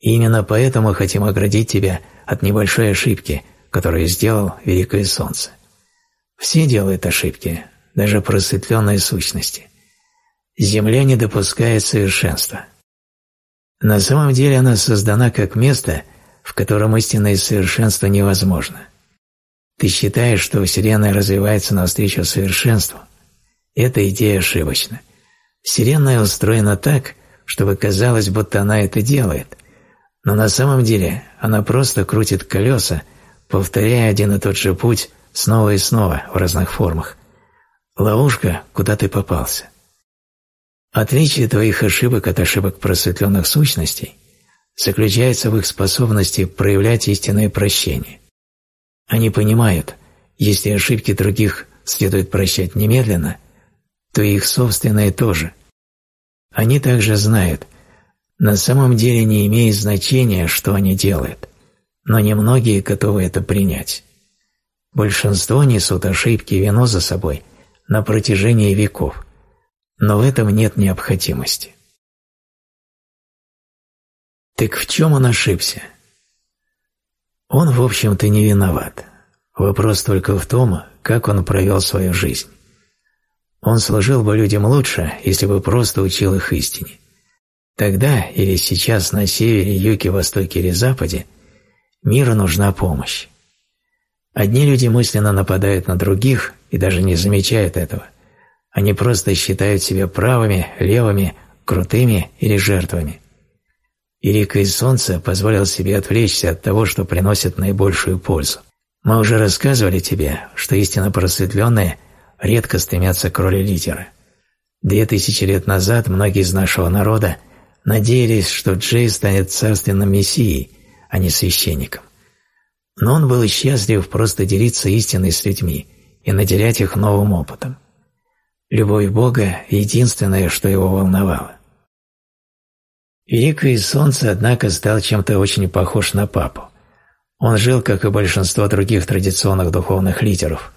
И именно поэтому хотим оградить тебя от небольшой ошибки, которую сделал Великое Солнце. Все делают ошибки, даже просветленные сущности. Земля не допускает совершенства. На самом деле она создана как место, в котором истинное совершенство невозможно. Ты считаешь, что Вселенная развивается навстречу совершенству. Эта идея ошибочна. Вселенная устроена так, чтобы казалось, будто она это делает, но на самом деле она просто крутит колеса, повторяя один и тот же путь снова и снова в разных формах. Ловушка, куда ты попался. Отличие твоих ошибок от ошибок просветленных сущностей заключается в их способности проявлять истинное прощение. Они понимают, если ошибки других следует прощать немедленно, то их собственные тоже. Они также знают, на самом деле не имеет значения, что они делают, но немногие готовы это принять. Большинство несут ошибки и вину за собой на протяжении веков, но в этом нет необходимости. Так в чем он ошибся? Он, в общем-то, не виноват. Вопрос только в том, как он провел свою жизнь. Он служил бы людям лучше, если бы просто учил их истине. Тогда или сейчас на севере, юге, востоке или западе миру нужна помощь. Одни люди мысленно нападают на других и даже не замечают этого. Они просто считают себя правыми, левыми, крутыми или жертвами. Великое Солнце позволило себе отвлечься от того, что приносит наибольшую пользу. Мы уже рассказывали тебе, что истинно просветленные редко стремятся к роли лидера. Две тысячи лет назад многие из нашего народа надеялись, что Джей станет царственным мессией, а не священником. Но он был счастлив просто делиться истиной с людьми и наделять их новым опытом. Любовь Бога – единственное, что его волновало. Великое Солнце, однако, стал чем-то очень похож на папу. Он жил, как и большинство других традиционных духовных лидеров,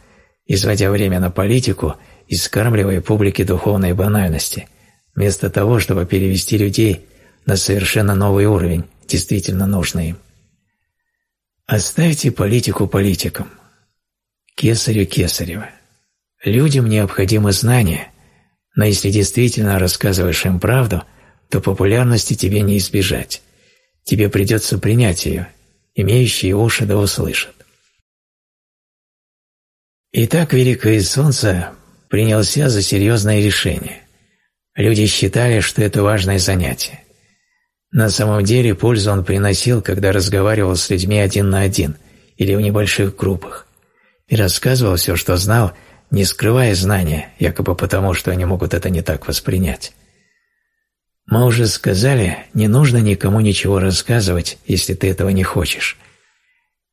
изводя время на политику и скармливая публике духовные банальности, вместо того, чтобы перевести людей на совершенно новый уровень, действительно нужный им. Оставьте политику политикам. Кесарю Кесарева. Людям необходимы знания, но если действительно рассказываешь им правду, то популярности тебе не избежать. Тебе придется принять ее, имеющие уши да услышат. Итак, Великое Солнце принялся за серьезное решение. Люди считали, что это важное занятие. На самом деле пользу он приносил, когда разговаривал с людьми один на один или в небольших группах и рассказывал все, что знал, не скрывая знания, якобы потому, что они могут это не так воспринять. Мы уже сказали, не нужно никому ничего рассказывать, если ты этого не хочешь.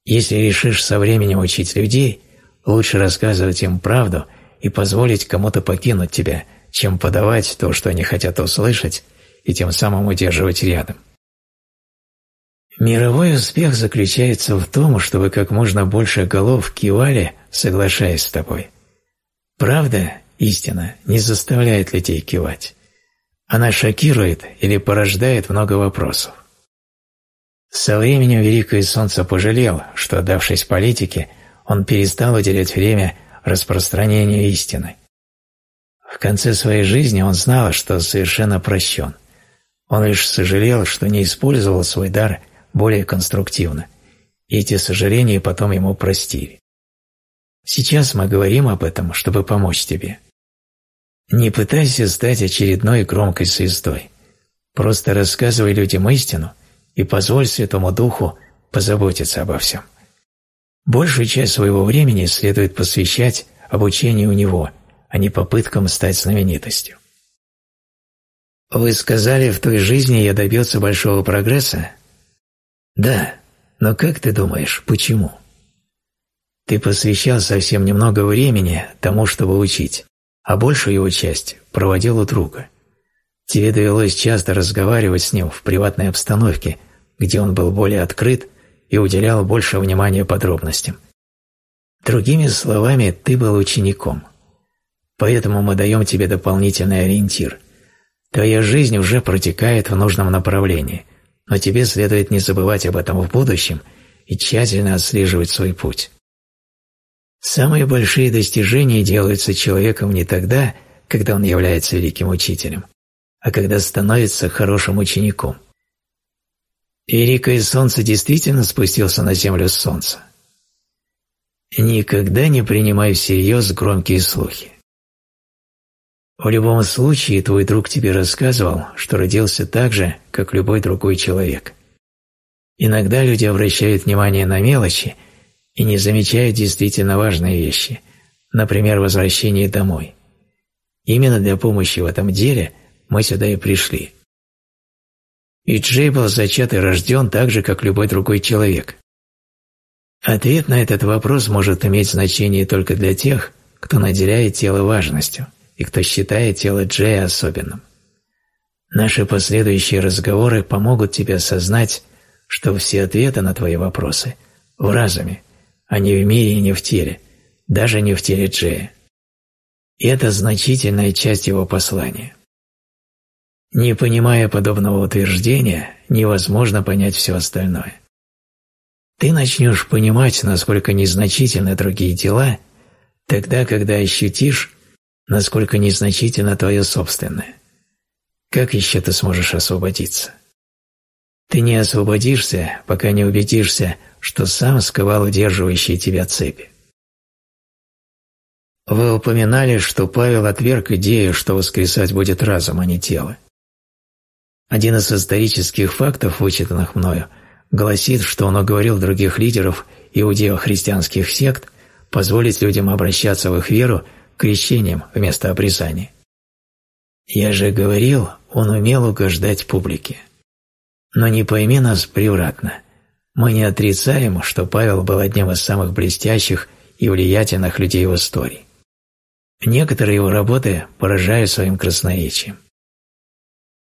Если решишь со временем учить людей, лучше рассказывать им правду и позволить кому-то покинуть тебя, чем подавать то, что они хотят услышать, и тем самым удерживать рядом. Мировой успех заключается в том, чтобы как можно больше голов кивали, соглашаясь с тобой. Правда, истина, не заставляет людей кивать. Она шокирует или порождает много вопросов. Со временем Великое Солнце пожалел, что, отдавшись политике, он перестал уделять время распространению истины. В конце своей жизни он знал, что совершенно прощен. Он лишь сожалел, что не использовал свой дар более конструктивно, эти сожаления потом ему простили. Сейчас мы говорим об этом, чтобы помочь тебе. Не пытайся стать очередной громкой звездой. Просто рассказывай людям истину и позволь Святому Духу позаботиться обо всем. Большую часть своего времени следует посвящать обучению у него, а не попыткам стать знаменитостью. Вы сказали, в той жизни я добился большого прогресса? Да, но как ты думаешь, почему? Ты посвящал совсем немного времени тому, чтобы учить, а большую его часть проводил у друга. Тебе довелось часто разговаривать с ним в приватной обстановке, где он был более открыт и уделял больше внимания подробностям. Другими словами, ты был учеником. Поэтому мы даем тебе дополнительный ориентир. Твоя жизнь уже протекает в нужном направлении, но тебе следует не забывать об этом в будущем и тщательно отслеживать свой путь. Самые большие достижения делаются человеком не тогда, когда он является великим учителем, а когда становится хорошим учеником. Великое солнце действительно спустился на землю с солнца. Никогда не принимай всерьез громкие слухи. В любом случае, твой друг тебе рассказывал, что родился так же, как любой другой человек. Иногда люди обращают внимание на мелочи и не замечают действительно важные вещи, например, возвращение домой. Именно для помощи в этом деле мы сюда и пришли. И Джей был зачат и рожден так же, как любой другой человек. Ответ на этот вопрос может иметь значение только для тех, кто наделяет тело важностью и кто считает тело Джея особенным. Наши последующие разговоры помогут тебе осознать, что все ответы на твои вопросы в разуме, а не в мире и не в теле, даже не в теле Джея. И это значительная часть его послания. Не понимая подобного утверждения, невозможно понять все остальное. Ты начнешь понимать, насколько незначительны другие дела, тогда, когда ощутишь, насколько незначительно твое собственное. Как еще ты сможешь освободиться? Ты не освободишься, пока не убедишься, что сам сковал удерживающие тебя цепи. Вы упоминали, что Павел отверг идею, что воскресать будет разум, а не тело. Один из исторических фактов, вычитанных мною, гласит, что он уговорил других лидеров иудео-христианских сект позволить людям обращаться в их веру крещением вместо обрезания. Я же говорил, он умел угождать публике. Но не пойми нас превратно. Мы не отрицаем, что Павел был одним из самых блестящих и влиятельных людей в истории. Некоторые его работы поражают своим красноречием.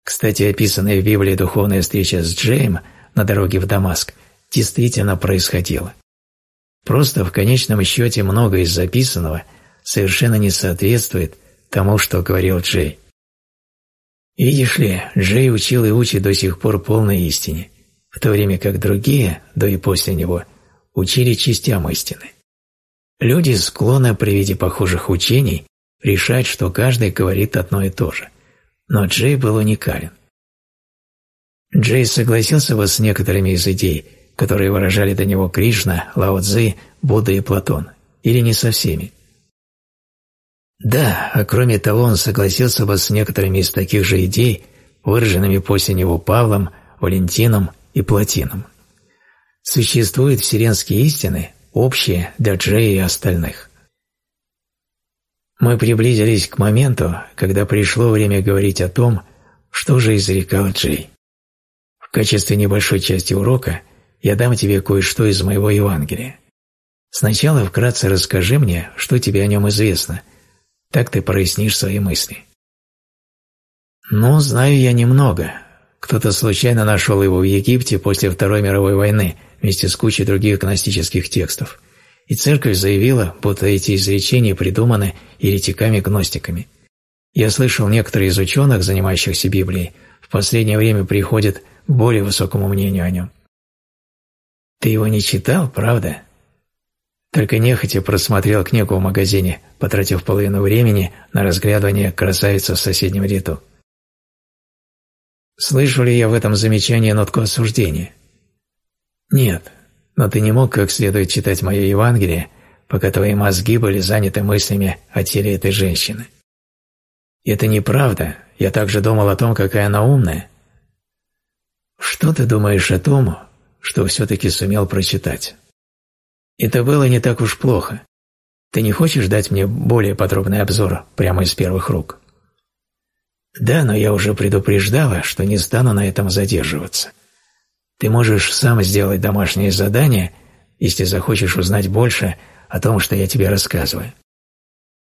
Кстати, описанная в Библии духовная встреча с Джейм на дороге в Дамаск действительно происходила. Просто в конечном счете многое из записанного совершенно не соответствует тому, что говорил Джей. Видишь ли, Джей учил и учит до сих пор полной истине, в то время как другие, до и после него, учили частям истины. Люди склонны при виде похожих учений решать, что каждый говорит одно и то же. Но Джей был уникален. Джей согласился бы с некоторыми из идей, которые выражали до него Кришна, Лао Цзи, Будда и Платон, или не со всеми. Да, а кроме того он согласился бы с некоторыми из таких же идей, выраженными после него Павлом, Валентином и Платином. Существуют вселенские истины, общие для Джея и остальных. Мы приблизились к моменту, когда пришло время говорить о том, что же изрекал Джей. В качестве небольшой части урока я дам тебе кое-что из моего Евангелия. Сначала вкратце расскажи мне, что тебе о нем известно, так ты прояснишь свои мысли. Ну, знаю я немного. Кто-то случайно нашел его в Египте после Второй мировой войны вместе с кучей других гностических текстов. И церковь заявила, будто эти изречения придуманы еретиками-гностиками. Я слышал, некоторые из ученых, занимающихся Библией, в последнее время приходят к более высокому мнению о нем. Ты его не читал, правда? Только нехотя просмотрел книгу в магазине, потратив половину времени на разглядывание красавицы в соседнем ряду. Слышу ли я в этом замечании нотку осуждения? Нет, но ты не мог как следует читать мое Евангелие, пока твои мозги были заняты мыслями о теле этой женщины. Это неправда, я также думал о том, какая она умная. Что ты думаешь о том, что все-таки сумел прочитать? Это было не так уж плохо. Ты не хочешь дать мне более подробный обзор прямо из первых рук? Да, но я уже предупреждала, что не стану на этом задерживаться. Ты можешь сам сделать домашнее задание, если захочешь узнать больше о том, что я тебе рассказываю.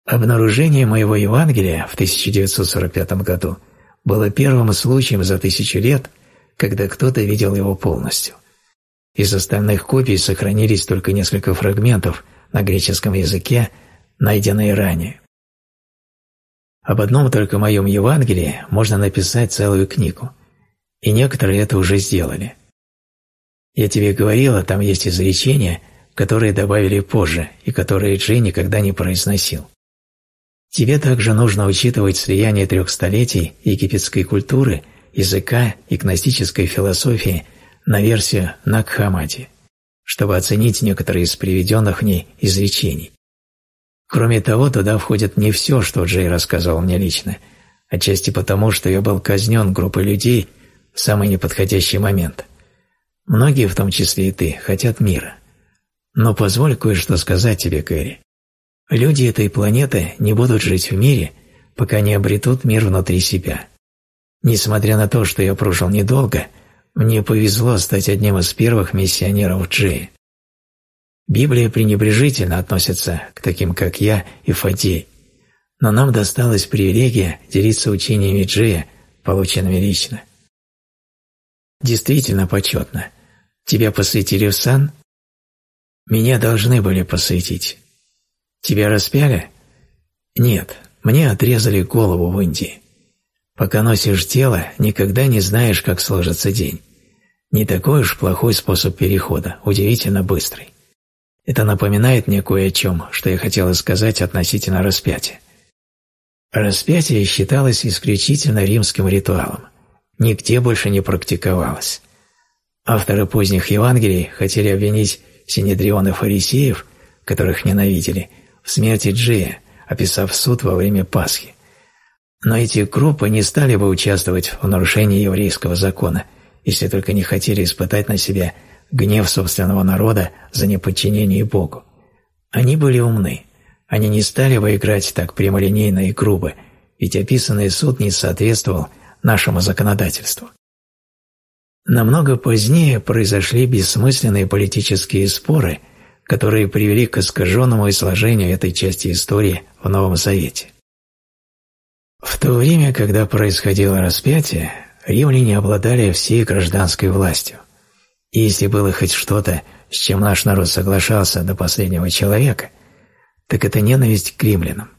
Обнаружение моего Евангелия в 1945 году было первым случаем за тысячу лет, когда кто-то видел его полностью. Из остальных копий сохранились только несколько фрагментов на греческом языке, найденные ранее. Об одном только моем Евангелии можно написать целую книгу, и некоторые это уже сделали. Я тебе говорила, там есть изречения, которые добавили позже и которые Джей никогда не произносил. Тебе также нужно учитывать слияние трех столетий египетской культуры, языка и гностической философии – на версию Накхамади, чтобы оценить некоторые из приведенных в ней изречений. Кроме того, туда входит не все, что Джей рассказывал мне лично, отчасти потому, что я был казнен группой людей в самый неподходящий момент. Многие, в том числе и ты, хотят мира. Но позволь кое-что сказать тебе, Кэрри. Люди этой планеты не будут жить в мире, пока не обретут мир внутри себя. Несмотря на то, что я прожил недолго – мне повезло стать одним из первых миссионеров Джея. Библия пренебрежительно относится к таким, как я и Фадей, но нам досталась привилегия делиться учениями Джея, полученными лично. Действительно почетно. Тебя посвятили в сан? Меня должны были посвятить. Тебя распяли? Нет, мне отрезали голову в Индии. Пока носишь тело, никогда не знаешь, как сложится день. Не такой уж плохой способ перехода, удивительно быстрый. Это напоминает мне кое о чем, что я хотела сказать относительно распятия. Распятие считалось исключительно римским ритуалом. Нигде больше не практиковалось. Авторы поздних Евангелий хотели обвинить Синедриона фарисеев, которых ненавидели, в смерти Джея, описав суд во время Пасхи. Но эти группы не стали бы участвовать в нарушении еврейского закона, если только не хотели испытать на себе гнев собственного народа за неподчинение Богу. Они были умны. Они не стали бы играть так прямолинейно и грубо, ведь описанный суд не соответствовал нашему законодательству. Намного позднее произошли бессмысленные политические споры, которые привели к искаженному изложению этой части истории в Новом Завете. В то время, когда происходило распятие, римляне обладали всей гражданской властью. И если было хоть что-то, с чем наш народ соглашался до последнего человека, так это ненависть к римлянам.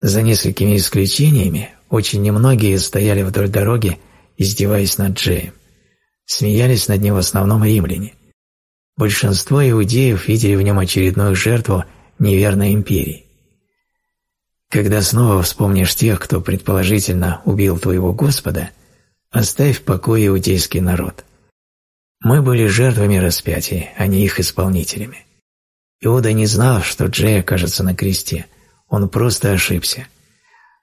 За несколькими исключениями, очень немногие стояли вдоль дороги, издеваясь над Джеем. Смеялись над ним в основном римляне. Большинство иудеев видели в нем очередную жертву неверной империи. Когда снова вспомнишь тех, кто предположительно убил твоего Господа, оставь в покое иудейский народ. Мы были жертвами распятия, а не их исполнителями. Иуда не знал, что Джей окажется на кресте, он просто ошибся.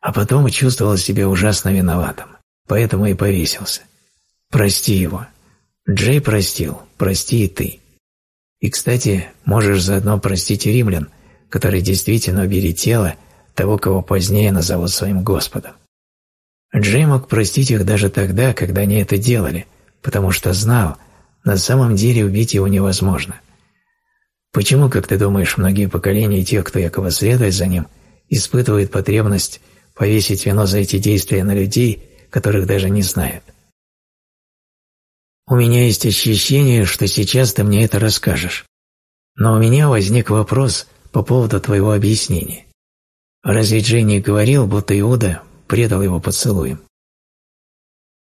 А потом чувствовал себя ужасно виноватым, поэтому и повесился. Прости его. Джей простил, прости и ты. И, кстати, можешь заодно простить римлян, которые действительно убили тело того, кого позднее назовут своим Господом. Джей мог простить их даже тогда, когда они это делали, потому что знал, на самом деле убить его невозможно. Почему, как ты думаешь, многие поколения тех, кто якобы следует за ним, испытывают потребность повесить вину за эти действия на людей, которых даже не знает. У меня есть ощущение, что сейчас ты мне это расскажешь. Но у меня возник вопрос по поводу твоего объяснения. Разве Дженни говорил, будто Иуда предал его поцелуем?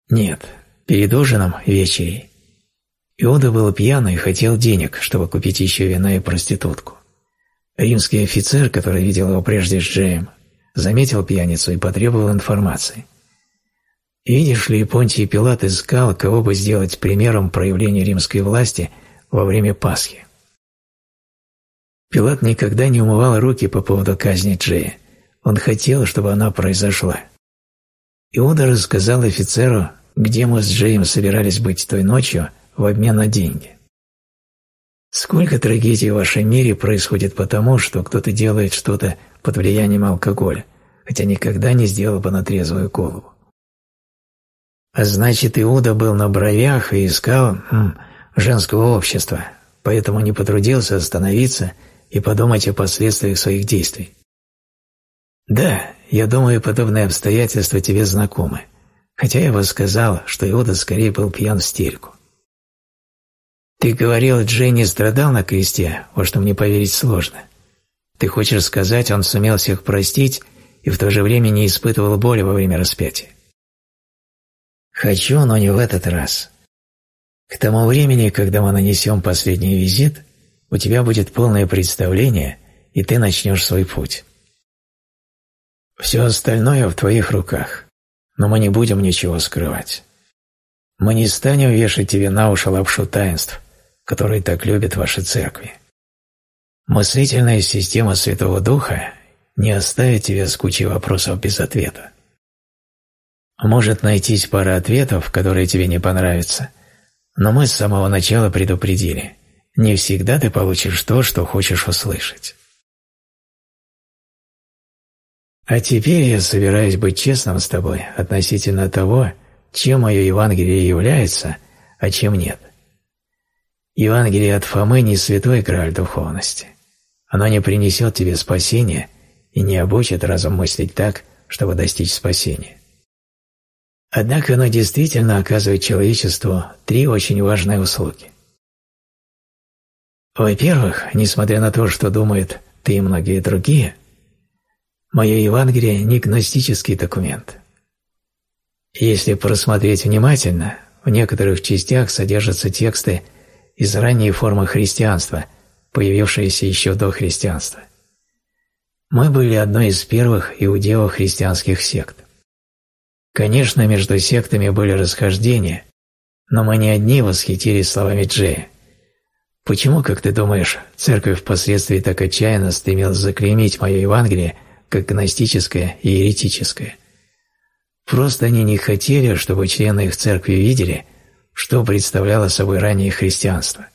Нет, перед ужином вечерей. Иуда был пьяный и хотел денег, чтобы купить еще вина и проститутку. Римский офицер, который видел его прежде с Джеем, заметил пьяницу и потребовал информации. Видишь ли, Понтий Пилат искал, кого бы сделать примером проявления римской власти во время Пасхи. Пилат никогда не умывал руки по поводу казни Джея. Он хотел, чтобы она произошла. Иуда рассказал офицеру, где мы с Джеем собирались быть той ночью в обмен на деньги. Сколько трагедий в вашем мире происходит потому, что кто-то делает что-то под влиянием алкоголя, хотя никогда не сделал бы на трезвую голову. А значит, Иуда был на бровях и искал м, женского общества, поэтому не потрудился остановиться и подумать о последствиях своих действий. Да, я думаю, подобные обстоятельства тебе знакомы, хотя я бы сказал, что Иуда скорее был пьян в стельку. Ты говорил, Дженни страдал на кресте, во что мне поверить сложно. Ты хочешь сказать, он сумел всех простить и в то же время не испытывал боли во время распятия? Хочу, но не в этот раз. К тому времени, когда мы нанесем последний визит, у тебя будет полное представление, и ты начнешь свой путь. Все остальное в твоих руках, но мы не будем ничего скрывать. Мы не станем вешать тебе на уши лапшу таинств, которые так любят ваши церкви. Мыслительная система Святого Духа не оставит тебя с кучей вопросов без ответа. Может найтись пара ответов, которые тебе не понравятся, но мы с самого начала предупредили, не всегда ты получишь то, что хочешь услышать. А теперь я собираюсь быть честным с тобой относительно того, чем мое Евангелие является, а чем нет. Евангелие от Фомы не святой краль духовности. Оно не принесет тебе спасения и не обучит разум мыслить так, чтобы достичь спасения. Однако оно действительно оказывает человечеству три очень важные услуги. Во-первых, несмотря на то, что думают ты и многие другие – Мое Евангелие – не гностический документ. Если просмотреть внимательно, в некоторых частях содержатся тексты из ранней формы христианства, появившиеся еще до христианства. Мы были одной из первых иудео-христианских сект. Конечно, между сектами были расхождения, но мы не одни восхитились словами Джея. Почему, как ты думаешь, церковь впоследствии так отчаянно стремилась заклеймить мое Евангелие как гностическое и еретическое. Просто они не хотели, чтобы члены их церкви видели, что представляло собой раннее христианство.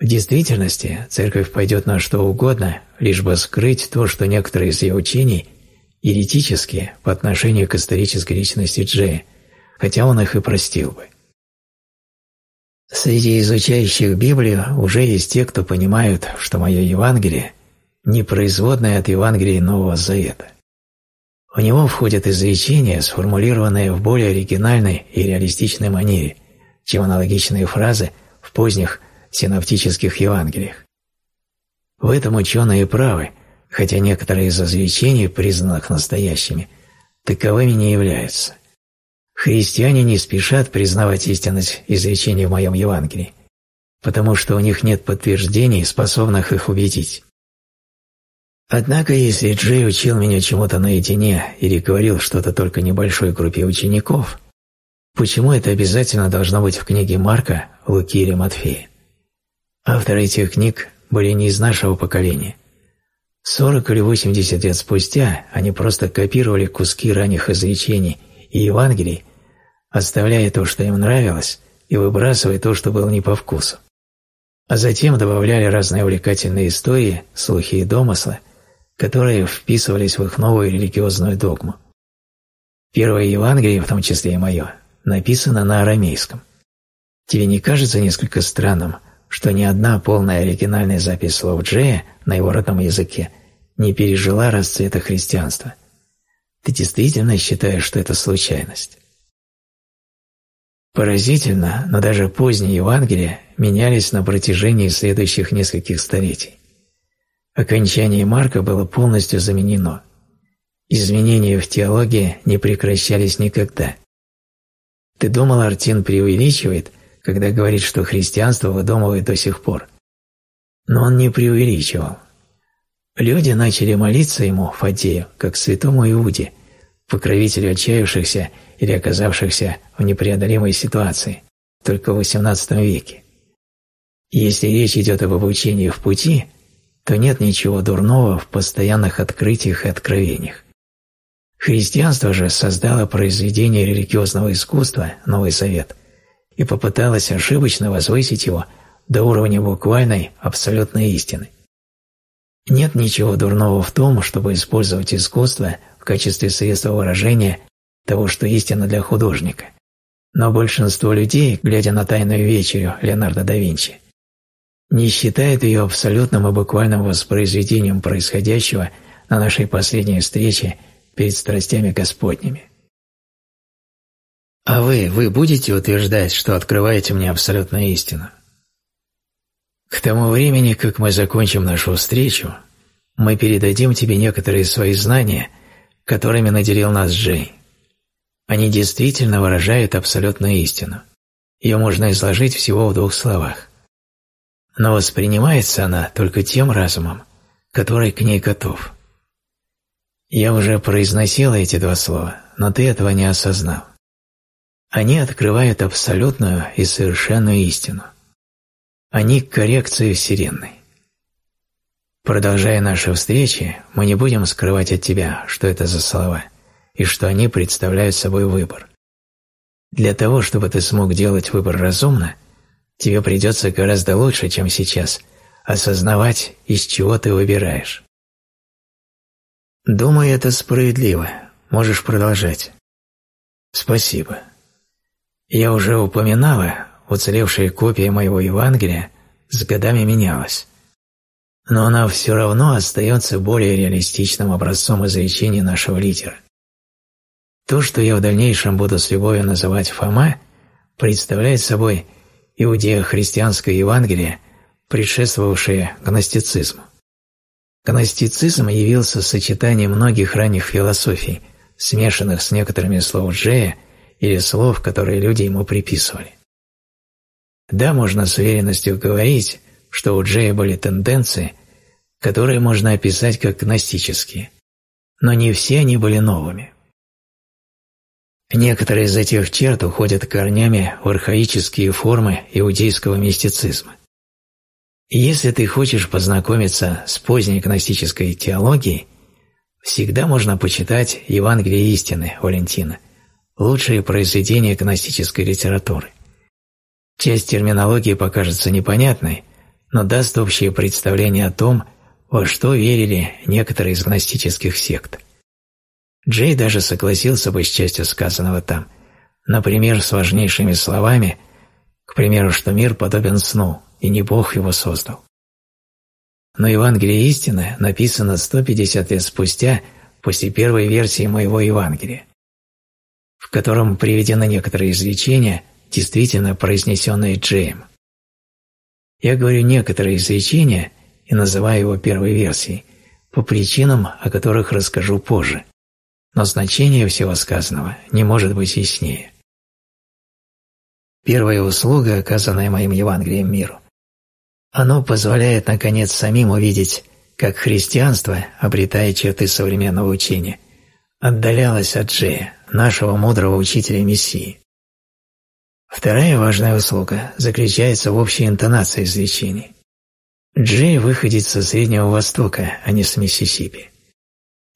В действительности церковь пойдет на что угодно, лишь бы скрыть то, что некоторые из ее учений еретические по отношению к исторической личности Джея, хотя он их и простил бы. Среди изучающих Библию уже есть те, кто понимают, что мое Евангелие – не производное от Евангелия Нового Завета. В него входят изречения, сформулированные в более оригинальной и реалистичной манере, чем аналогичные фразы в поздних синоптических Евангелиях. В этом ученые правы, хотя некоторые из изречений, признанных настоящими, таковыми не являются. Христиане не спешат признавать истинность изречений в моем Евангелии, потому что у них нет подтверждений, способных их убедить. Однако, если Джей учил меня чему-то наедине или говорил что-то только небольшой группе учеников, почему это обязательно должно быть в книге Марка, Луки или Матфея? Авторы этих книг были не из нашего поколения. 40 или 80 лет спустя они просто копировали куски ранних изречений и Евангелий, оставляя то, что им нравилось, и выбрасывая то, что было не по вкусу. А затем добавляли разные увлекательные истории, слухи и домыслы – которые вписывались в их новую религиозную догму. Первое Евангелие, в том числе и мое, написано на арамейском. Тебе не кажется несколько странным, что ни одна полная оригинальная запись слов Джея на его родном языке не пережила расцвета христианства? Ты действительно считаешь, что это случайность? Поразительно, но даже поздние Евангелия менялись на протяжении следующих нескольких столетий. Окончание Марка было полностью заменено. Изменения в теологии не прекращались никогда. Ты думал, Артин преувеличивает, когда говорит, что христианство выдумывает до сих пор. Но он не преувеличивал. Люди начали молиться ему, Фадею, как святому Иуде, покровителю отчаявшихся или оказавшихся в непреодолимой ситуации, только в XVIII веке. Если речь идет об обучении в пути, то нет ничего дурного в постоянных открытиях и откровениях. Христианство же создало произведение религиозного искусства «Новый Завет» и попыталось ошибочно возвысить его до уровня буквальной абсолютной истины. Нет ничего дурного в том, чтобы использовать искусство в качестве средства выражения того, что истина для художника. Но большинство людей, глядя на «Тайную вечерю» Леонардо да Винчи, не считает ее абсолютным и буквальным воспроизведением происходящего на нашей последней встрече перед страстями Господними. А вы, вы будете утверждать, что открываете мне абсолютную истину? К тому времени, как мы закончим нашу встречу, мы передадим тебе некоторые свои знания, которыми наделил нас Джей. Они действительно выражают абсолютную истину. Ее можно изложить всего в двух словах но воспринимается она только тем разумом, который к ней готов. Я уже произносил эти два слова, но ты этого не осознал. Они открывают абсолютную и совершенную истину. Они – коррекция Вселенной. Продолжая наши встречи, мы не будем скрывать от тебя, что это за слова, и что они представляют собой выбор. Для того, чтобы ты смог делать выбор разумно – тебе придется гораздо лучше, чем сейчас, осознавать, из чего ты выбираешь. Думаю, это справедливо. Можешь продолжать. Спасибо. Я уже упоминала, уцелевшая копия моего Евангелия с годами менялась. Но она все равно остается более реалистичным образцом изречения нашего лидера. То, что я в дальнейшем буду с любовью называть Фома, представляет собой иудео-христианское Евангелие, предшествовавшее гностицизму. Гностицизм явился сочетанием многих ранних философий, смешанных с некоторыми слов Джея или слов, которые люди ему приписывали. Да, можно с уверенностью говорить, что у Джея были тенденции, которые можно описать как гностические, но не все они были новыми. Некоторые из этих черт уходят корнями в архаические формы иудейского мистицизма. если ты хочешь познакомиться с поздней гностической теологией, всегда можно почитать Евангелие истины Валентина, лучшее произведение гностической литературы. Часть терминологии покажется непонятной, но даст общее представление о том, во что верили некоторые из гностических сект. Джей даже согласился бы с частью сказанного там, например, с важнейшими словами, к примеру, что мир подобен сну, и не Бог его создал. Но Евангелие истины написано 150 лет спустя после первой версии моего Евангелия, в котором приведены некоторые изречения, действительно произнесенные Джеем. Я говорю некоторые изречения и называю его первой версией по причинам, о которых расскажу позже но значение всего сказанного не может быть яснее. Первая услуга, оказанная моим Евангелием миру, оно позволяет, наконец, самим увидеть, как христианство, обретая черты современного учения, отдалялось от Джея, нашего мудрого учителя Мессии. Вторая важная услуга заключается в общей интонации изречений. Джей выходит со Среднего Востока, а не с Миссисипи.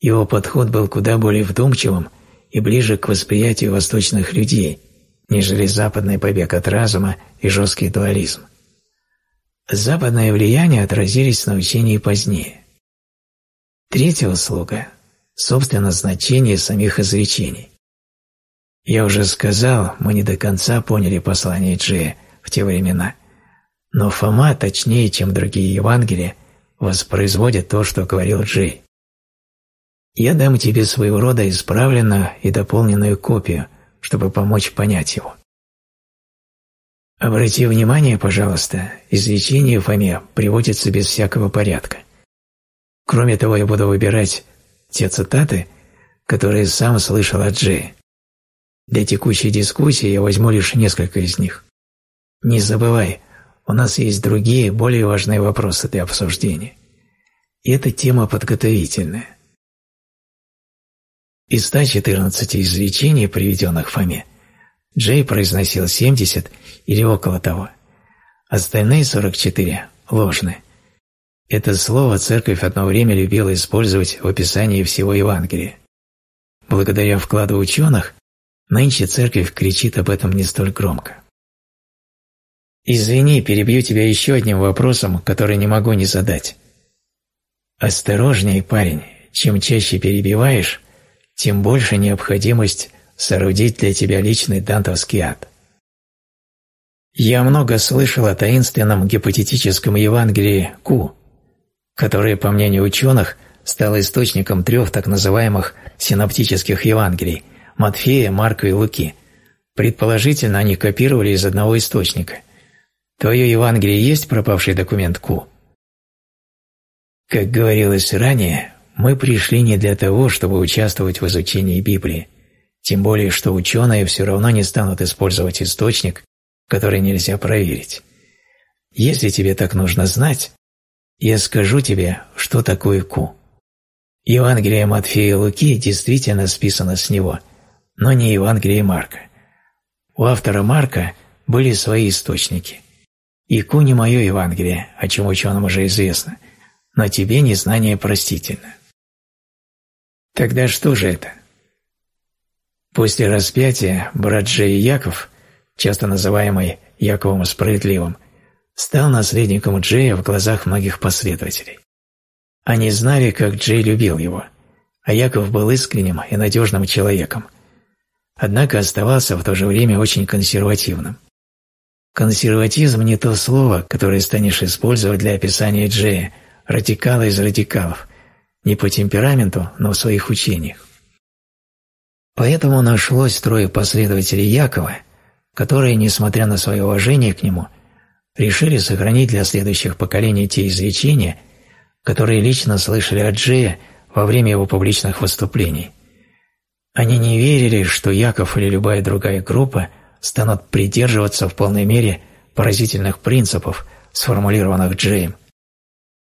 Его подход был куда более вдумчивым и ближе к восприятию восточных людей, нежели западный побег от разума и жесткий дуализм. Западное влияние отразились на учении позднее. Третья услуга – собственно значение самих изречений. Я уже сказал, мы не до конца поняли послание Джея в те времена, но Фома точнее, чем другие Евангелия, воспроизводит то, что говорил Джей. Я дам тебе своего рода исправленную и дополненную копию, чтобы помочь понять его. Обрати внимание, пожалуйста, изречение Фоме приводится без всякого порядка. Кроме того, я буду выбирать те цитаты, которые сам слышал от Джея. Для текущей дискуссии я возьму лишь несколько из них. Не забывай, у нас есть другие, более важные вопросы для обсуждения. И эта тема подготовительная. Из 114 изречений, приведенных Фоме, Джей произносил 70 или около того. Остальные 44 ложны. Это слово церковь одно время любила использовать в описании всего Евангелия. Благодаря вкладу ученых, нынче церковь кричит об этом не столь громко. Извини, перебью тебя еще одним вопросом, который не могу не задать. Осторожней, парень, чем чаще перебиваешь, тем больше необходимость соорудить для тебя личный дантовский ад. Я много слышал о таинственном гипотетическом Евангелии Ку, которое, по мнению ученых, стало источником трех так называемых синоптических Евангелий – Матфея, Марка и Луки. Предположительно, они копировали из одного источника – Твое Евангелие есть пропавший документ Ку? Как говорилось ранее, мы пришли не для того, чтобы участвовать в изучении Библии, тем более, что ученые все равно не станут использовать источник, который нельзя проверить. Если тебе так нужно знать, я скажу тебе, что такое Ку. Евангелие Матфея и Луки действительно списано с него, но не Евангелие Марка. У автора Марка были свои источники – Ику не мое Евангелие, о чем ученым уже известно, но тебе незнание простительно. Тогда что же это? После распятия брат Джей Яков, часто называемый Яковом Справедливым, стал наследником Джея в глазах многих последователей. Они знали, как Джей любил его, а Яков был искренним и надежным человеком, однако оставался в то же время очень консервативным. Консерватизм не то слово, которое станешь использовать для описания Джея, радикала из радикалов, не по темпераменту, но в своих учениях. Поэтому нашлось трое последователей Якова, которые, несмотря на свое уважение к нему, решили сохранить для следующих поколений те изречения, которые лично слышали от Джея во время его публичных выступлений. Они не верили, что Яков или любая другая группа станут придерживаться в полной мере поразительных принципов, сформулированных Джейм.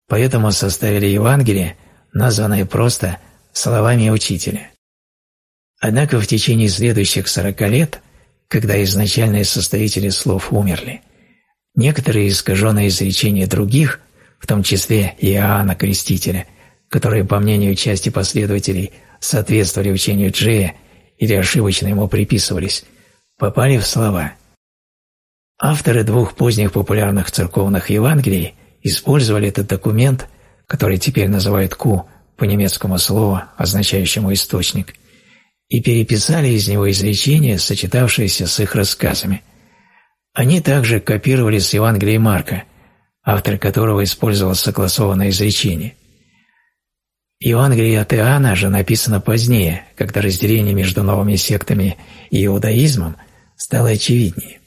Поэтому составили Евангелие, названное просто словами учителя. Однако в течение следующих сорока лет, когда изначальные составители слов умерли, некоторые искаженные изречения других, в том числе Иоанна Крестителя, которые, по мнению части последователей, соответствовали учению Джея или ошибочно ему приписывались – попали в слова. Авторы двух поздних популярных церковных Евангелий использовали этот документ, который теперь называют «ку» по немецкому слову, означающему «источник», и переписали из него изречения, сочетавшиеся с их рассказами. Они также копировали с Евангелия Марка, автор которого использовал согласованное изречение. Евангелие от Иоанна же написано позднее, когда разделение между новыми сектами и иудаизмом – стало очевиднее.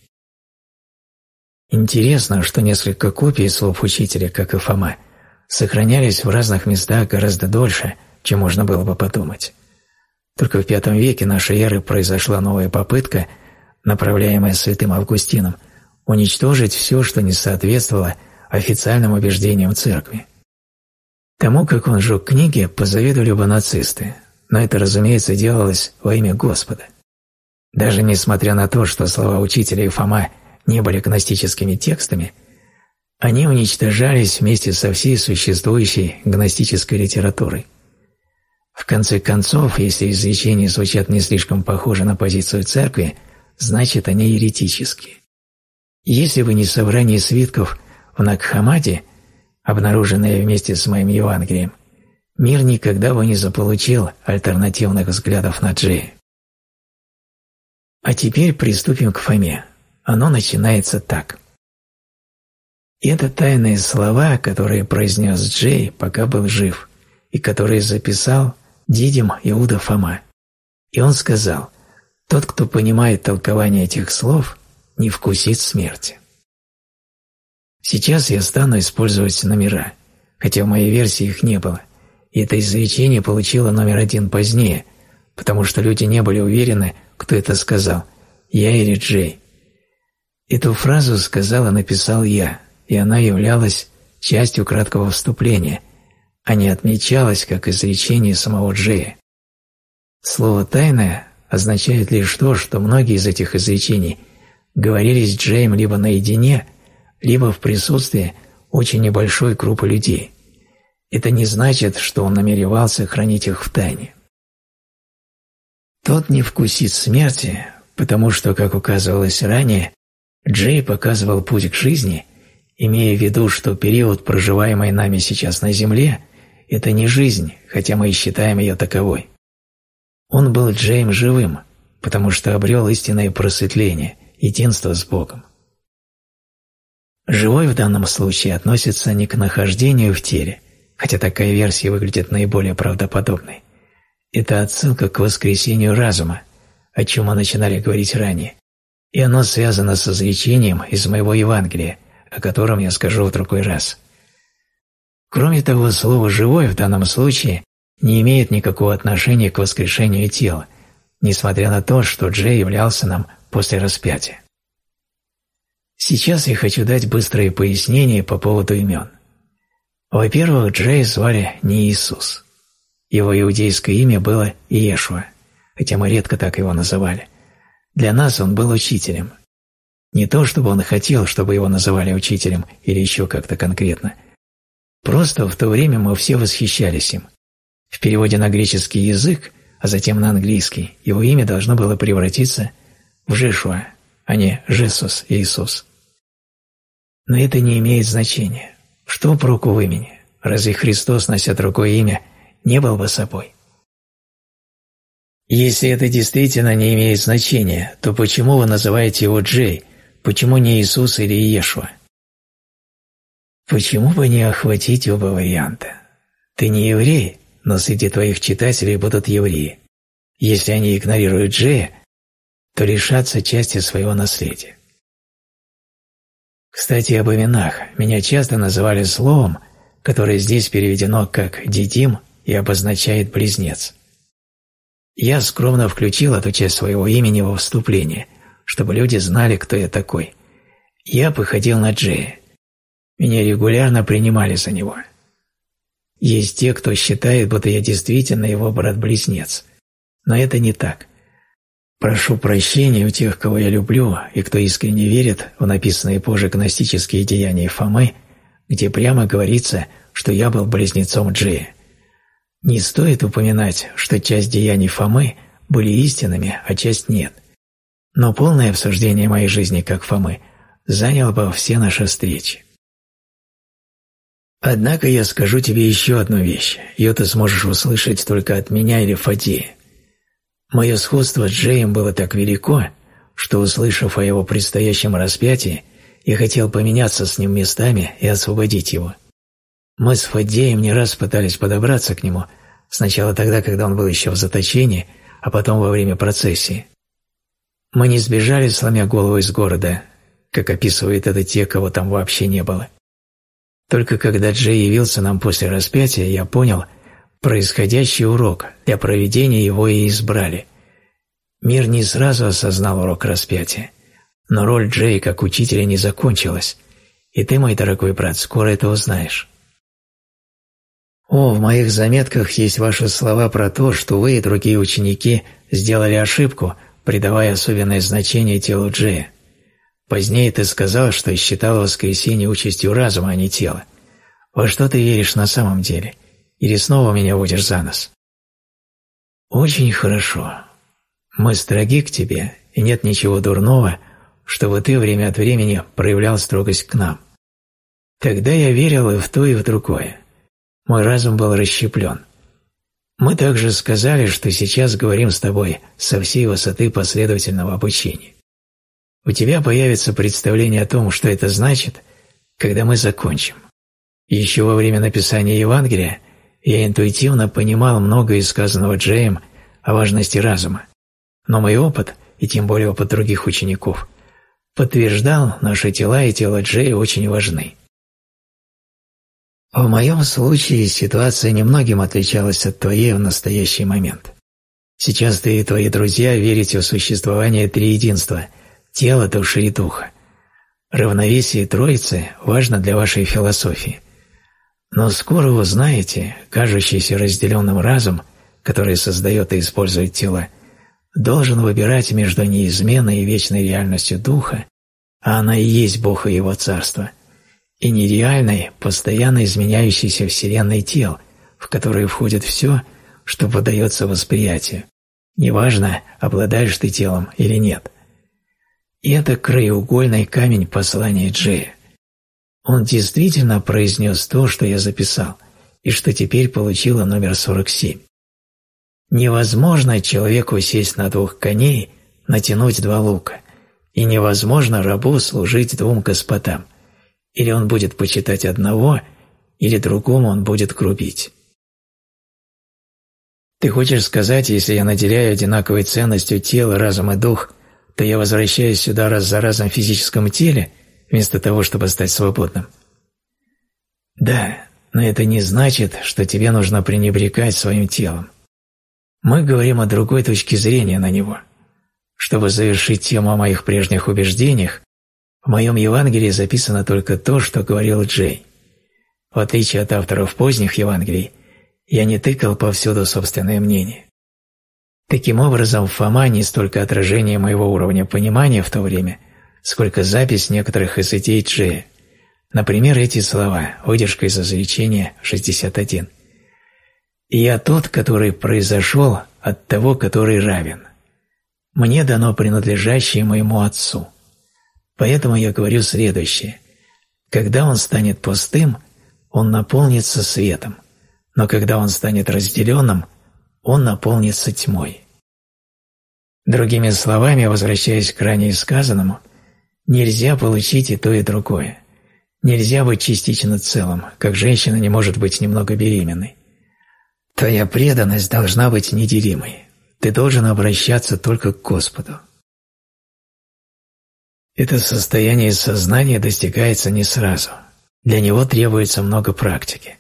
Интересно, что несколько копий слов учителя, как и Фома, сохранялись в разных местах гораздо дольше, чем можно было бы подумать. Только в V веке нашей эры произошла новая попытка, направляемая святым Августином, уничтожить все, что не соответствовало официальным убеждениям церкви. Тому, как он жег книги, позавидовали бы нацисты, но это, разумеется, делалось во имя Господа. Даже несмотря на то, что слова учителя и Фома не были гностическими текстами, они уничтожались вместе со всей существующей гностической литературой. В конце концов, если изречения звучат не слишком похоже на позицию церкви, значит они еретические. Если бы не собрание свитков в Накхамаде, обнаруженное вместе с моим Евангелием, мир никогда бы не заполучил альтернативных взглядов на Джея. А теперь приступим к Фоме. Оно начинается так. Это тайные слова, которые произнес Джей, пока был жив, и которые записал, Дидим Иуда Фома. И он сказал, «Тот, кто понимает толкование этих слов, не вкусит смерти». Сейчас я стану использовать номера, хотя в моей версии их не было, и это изречение получило номер один позднее, потому что люди не были уверены, кто это сказал, я или Джей. Эту фразу сказал и написал я, и она являлась частью краткого вступления, а не отмечалась как изречение самого Джея. Слово «тайное» означает лишь то, что многие из этих изречений говорились Джеем либо наедине, либо в присутствии очень небольшой группы людей. Это не значит, что он намеревался хранить их в тайне. Тот не вкусит смерти, потому что, как указывалось ранее, Джей показывал путь к жизни, имея в виду, что период, проживаемый нами сейчас на Земле, это не жизнь, хотя мы и считаем ее таковой. Он был Джейм живым, потому что обрел истинное просветление, единство с Богом. Живой в данном случае относится не к нахождению в теле, хотя такая версия выглядит наиболее правдоподобной. Это отсылка к воскресению разума, о чем мы начинали говорить ранее, и оно связано с изречением из моего Евангелия, о котором я скажу в другой раз. Кроме того, слово «живой» в данном случае не имеет никакого отношения к воскрешению тела, несмотря на то, что Джей являлся нам после распятия. Сейчас я хочу дать быстрое пояснение по поводу имен. Во-первых, Джей звали не Иисус. Его иудейское имя было Иешуа, хотя мы редко так его называли. Для нас он был учителем. Не то, чтобы он хотел, чтобы его называли учителем или еще как-то конкретно. Просто в то время мы все восхищались им. В переводе на греческий язык, а затем на английский, его имя должно было превратиться в Жешуа, а не Жесус Иисус. Но это не имеет значения. Что проку в имени? Разве Христос, нося другое имя, не был бы собой. Если это действительно не имеет значения, то почему вы называете его Джей, почему не Иисус или Иешуа? Почему бы не охватить оба варианта? Ты не еврей, но среди твоих читателей будут евреи. Если они игнорируют Джея, то лишатся части своего наследия. Кстати, об именах. Меня часто называли словом, которое здесь переведено как «дидим» и обозначает близнец. Я скромно включил эту часть своего имени во вступление, чтобы люди знали, кто я такой. Я походил на Джея. Меня регулярно принимали за него. Есть те, кто считает, будто я действительно его брат-близнец. Но это не так. Прошу прощения у тех, кого я люблю и кто искренне верит в написанные позже гностические деяния Фомы, где прямо говорится, что я был близнецом Джея. Не стоит упоминать, что часть деяний Фомы были истинными, а часть нет. Но полное обсуждение моей жизни как Фомы заняло бы все наши встречи. Однако я скажу тебе еще одну вещь, ее ты сможешь услышать только от меня или Фадея. Мое сходство с Джеем было так велико, что, услышав о его предстоящем распятии, я хотел поменяться с ним местами и освободить его. Мы с Фаддеем не раз пытались подобраться к нему, сначала тогда, когда он был еще в заточении, а потом во время процессии. Мы не сбежали, сломя голову из города, как описывают это те, кого там вообще не было. Только когда Джей явился нам после распятия, я понял, происходящий урок, для проведения его и избрали. Мир не сразу осознал урок распятия, но роль Джей как учителя не закончилась, и ты, мой дорогой брат, скоро это узнаешь. О, в моих заметках есть ваши слова про то, что вы и другие ученики сделали ошибку, придавая особенное значение телу Джея. Позднее ты сказал, что считал воскресенье участью разума, а не тела. Во что ты веришь на самом деле? Или снова меня водишь за нос? Очень хорошо. Мы строги к тебе, и нет ничего дурного, чтобы ты время от времени проявлял строгость к нам. Тогда я верил и в то, и в другое. Мой разум был расщеплен. Мы также сказали, что сейчас говорим с тобой со всей высоты последовательного обучения. У тебя появится представление о том, что это значит, когда мы закончим. Еще во время написания Евангелия я интуитивно понимал многое сказанного Джеем о важности разума, но мой опыт, и тем более опыт других учеников, подтверждал, наши тела и тело Джея очень важны. В моем случае ситуация немногим отличалась от твоей в настоящий момент. Сейчас ты и твои друзья верите в существование триединства – тела, души и духа. Равновесие Троицы важно для вашей философии. Но скоро вы узнаете, кажущийся разделенным разум, который создает и использует тела, должен выбирать между неизменной и вечной реальностью Духа, а она и есть Бог и Его Царство, и нереальной, постоянно изменяющейся Вселенной тел, в которую входит все, что подается восприятию. Неважно, обладаешь ты телом или нет. И это краеугольный камень послания Джея. Он действительно произнес то, что я записал, и что теперь получила номер 47. Невозможно человеку сесть на двух коней, натянуть два лука, и невозможно рабу служить двум господам. Или он будет почитать одного, или другому он будет грубить. Ты хочешь сказать, если я наделяю одинаковой ценностью тело, разум и дух, то я возвращаюсь сюда раз за разом в физическом теле – вместо того, чтобы стать свободным. Да, но это не значит, что тебе нужно пренебрегать своим телом. Мы говорим о другой точке зрения на него. Чтобы завершить тему о моих прежних убеждениях, в моем Евангелии записано только то, что говорил Джей. В отличие от авторов поздних Евангелий, я не тыкал повсюду собственное мнение. Таким образом, Фома не столько отражение моего уровня понимания в то время – сколько запись некоторых из идей Джея. Например, эти слова, выдержка из изречения 61. «И я тот, который произошел от того, который равен. Мне дано принадлежащее моему Отцу. Поэтому я говорю следующее. Когда он станет пустым, он наполнится светом, но когда он станет разделенным, он наполнится тьмой». Другими словами, возвращаясь к ранее сказанному – Нельзя получить и то, и другое. Нельзя быть частично целым, как женщина не может быть немного беременной. Твоя преданность должна быть неделимой. Ты должен обращаться только к Господу. Это состояние сознания достигается не сразу. Для него требуется много практики.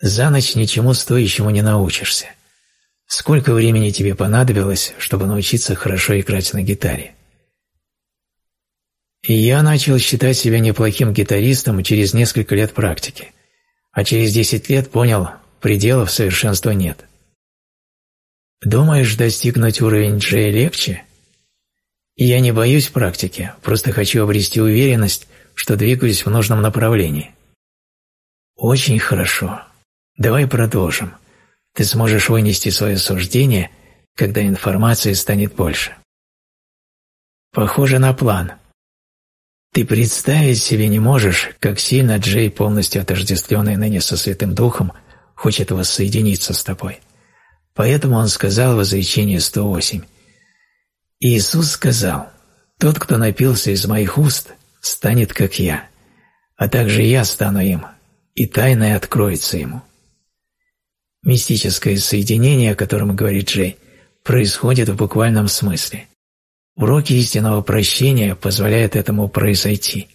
За ночь ничему стоящему не научишься. Сколько времени тебе понадобилось, чтобы научиться хорошо играть на гитаре? И я начал считать себя неплохим гитаристом через несколько лет практики, а через 10 лет понял, пределов совершенства нет. Думаешь, достигнуть уровень Джей легче? Я не боюсь практики, просто хочу обрести уверенность, что двигаюсь в нужном направлении. Очень хорошо. Давай продолжим. Ты сможешь вынести свое суждение, когда информации станет больше. Похоже на план – ты представить себе не можешь, как сильно Джей, полностью отождествленный ныне со Святым Духом, хочет воссоединиться с тобой. Поэтому он сказал в изречении 108, «Иисус сказал, «Тот, кто напился из моих уст, станет как я, а также я стану им, и тайное откроется ему». Мистическое соединение, о котором говорит Джей, происходит в буквальном смысле. Уроки истинного прощения позволяют этому произойти.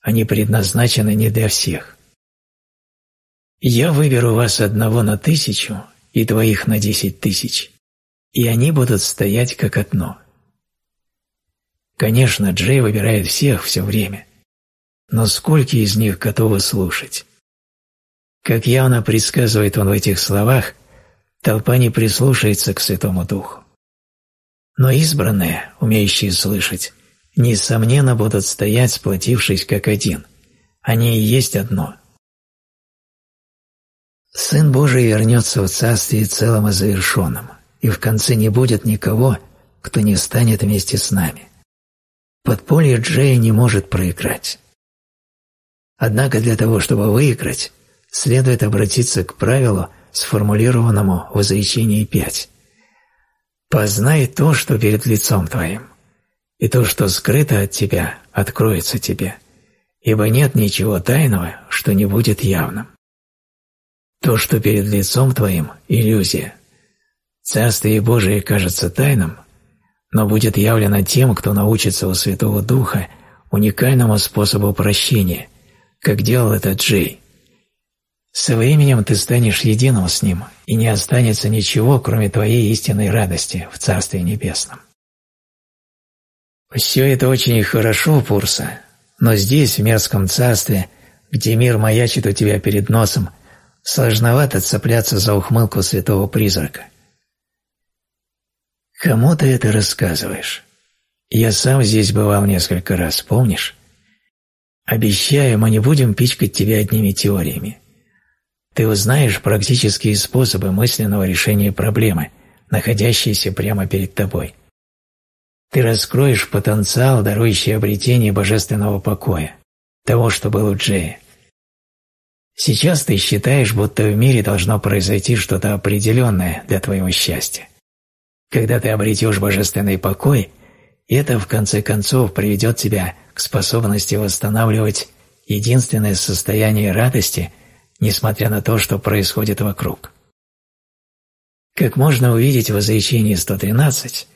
Они предназначены не для всех. Я выберу вас одного на тысячу и двоих на десять тысяч, и они будут стоять как одно. Конечно, Джей выбирает всех все время, но сколько из них готовы слушать? Как явно предсказывает он в этих словах, толпа не прислушается к Святому Духу. Но избранные, умеющие слышать, несомненно будут стоять, сплотившись как один. Они и есть одно. Сын Божий вернется в Царствие целым и завершенным, и в конце не будет никого, кто не станет вместе с нами. Подполье Джея не может проиграть. Однако для того, чтобы выиграть, следует обратиться к правилу, сформулированному в изречении 5. Познай то, что перед лицом твоим, и то, что скрыто от тебя, откроется тебе, ибо нет ничего тайного, что не будет явным. То, что перед лицом твоим – иллюзия. Царствие Божие кажется тайным, но будет явлено тем, кто научится у Святого Духа уникальному способу прощения, как делал этот Джей. Со временем ты станешь единым с ним, и не останется ничего, кроме твоей истинной радости в Царстве Небесном. Все это очень хорошо, Пурса, но здесь, в мерзком царстве, где мир маячит у тебя перед носом – Сложновато цепляться за ухмылку святого призрака. Кому ты это рассказываешь? Я сам здесь бывал несколько раз, помнишь? Обещаю, мы не будем пичкать тебя одними теориями. Ты узнаешь практические способы мысленного решения проблемы, находящиеся прямо перед тобой. Ты раскроешь потенциал, дарующий обретение божественного покоя, того, что было у Джея. Сейчас ты считаешь, будто в мире должно произойти что-то определенное для твоего счастья. Когда ты обретешь божественный покой, это в конце концов приведет тебя к способности восстанавливать единственное состояние радости, несмотря на то, что происходит вокруг. Как можно увидеть в изречении 113,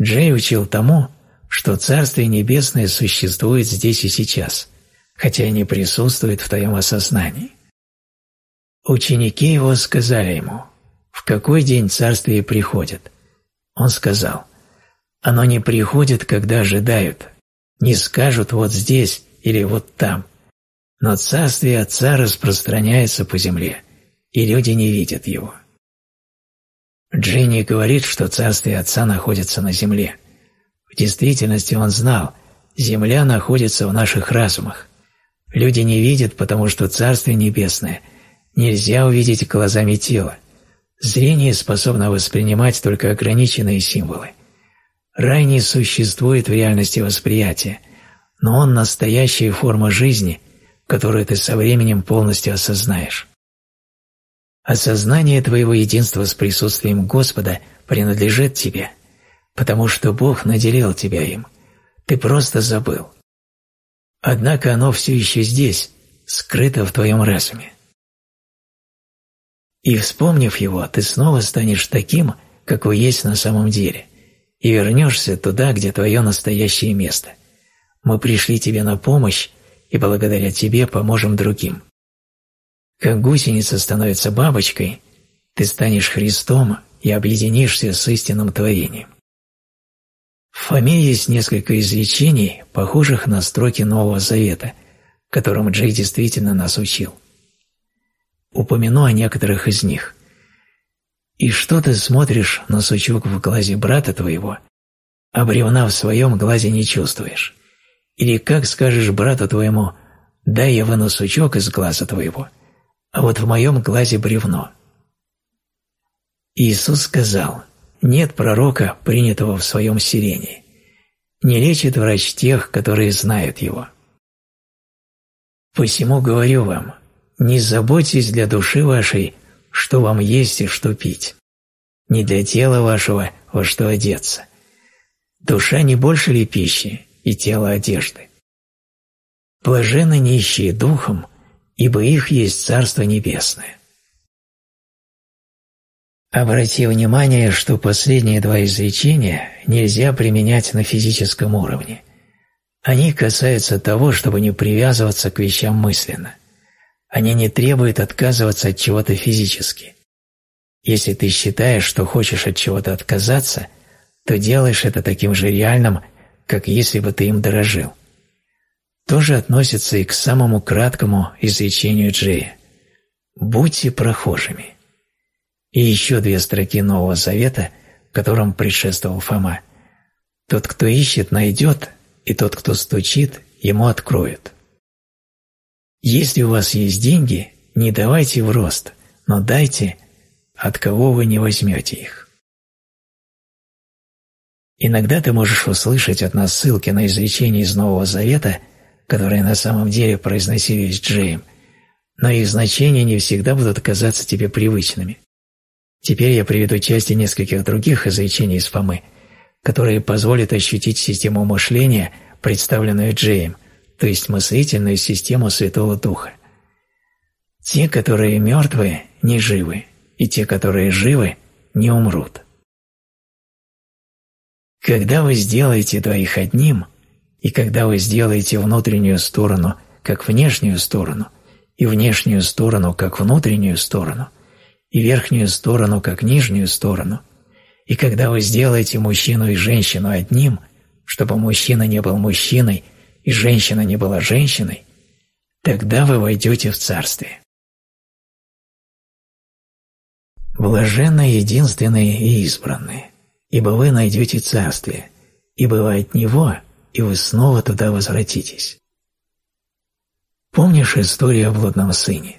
Джей учил тому, что Царствие Небесное существует здесь и сейчас, хотя и не присутствует в твоем осознании. Ученики его сказали ему, «В какой день царствие приходит?» Он сказал, «Оно не приходит, когда ожидают, не скажут вот здесь или вот там, но царствие Отца распространяется по земле, и люди не видят его». Джинни говорит, что царствие Отца находится на земле. В действительности он знал, земля находится в наших разумах. Люди не видят, потому что Царствие Небесное – нельзя увидеть глазами тела. Зрение способно воспринимать только ограниченные символы. Рай не существует в реальности восприятия, но он настоящая форма жизни, которую ты со временем полностью осознаешь. Осознание твоего единства с присутствием Господа принадлежит тебе, потому что Бог наделил тебя им. Ты просто забыл. Однако оно все еще здесь, скрыто в твоем разуме. И вспомнив его, ты снова станешь таким, какой есть на самом деле, и вернешься туда, где твое настоящее место. Мы пришли тебе на помощь, и благодаря тебе поможем другим. Как гусеница становится бабочкой, ты станешь Христом и объединишься с истинным творением. В Фоме есть несколько изречений, похожих на строки Нового Завета, которым Джей действительно нас учил упомяну о некоторых из них. И что ты смотришь на сучок в глазе брата твоего, а бревна в своем глазе не чувствуешь? Или как скажешь брату твоему, дай я выну сучок из глаза твоего, а вот в моем глазе бревно? Иисус сказал, нет пророка, принятого в своем сирении. Не лечит врач тех, которые знают его. Посему говорю вам, не заботьтесь для души вашей, что вам есть и что пить, не для тела вашего, во что одеться. Душа не больше ли пищи и тело одежды? Блаженны нищие духом, ибо их есть Царство Небесное. Обрати внимание, что последние два изречения нельзя применять на физическом уровне. Они касаются того, чтобы не привязываться к вещам мысленно – они не требуют отказываться от чего-то физически. Если ты считаешь, что хочешь от чего-то отказаться, то делаешь это таким же реальным, как если бы ты им дорожил. То же относится и к самому краткому изречению Джея. «Будьте прохожими». И еще две строки Нового Завета, которым предшествовал Фома. «Тот, кто ищет, найдет, и тот, кто стучит, ему откроют». Если у вас есть деньги, не давайте в рост, но дайте, от кого вы не возьмете их. Иногда ты можешь услышать от нас ссылки на изречения из Нового Завета, которые на самом деле произносились Джеем, но их значения не всегда будут казаться тебе привычными. Теперь я приведу части нескольких других изречений из Фомы, которые позволят ощутить систему мышления, представленную Джеем – то есть мыслительную систему Святого Духа. Те, которые мертвые, не живы, и те, которые живы, не умрут. Когда вы сделаете двоих одним, и когда вы сделаете внутреннюю сторону как внешнюю сторону, и внешнюю сторону как внутреннюю сторону, и верхнюю сторону как нижнюю сторону, и когда вы сделаете мужчину и женщину одним, чтобы мужчина не был мужчиной и женщина не была женщиной, тогда вы войдете в Царствие. Блаженны единственные и избранные, ибо вы найдете Царствие, ибо вы от Него, и вы снова туда возвратитесь. Помнишь историю о блудном сыне?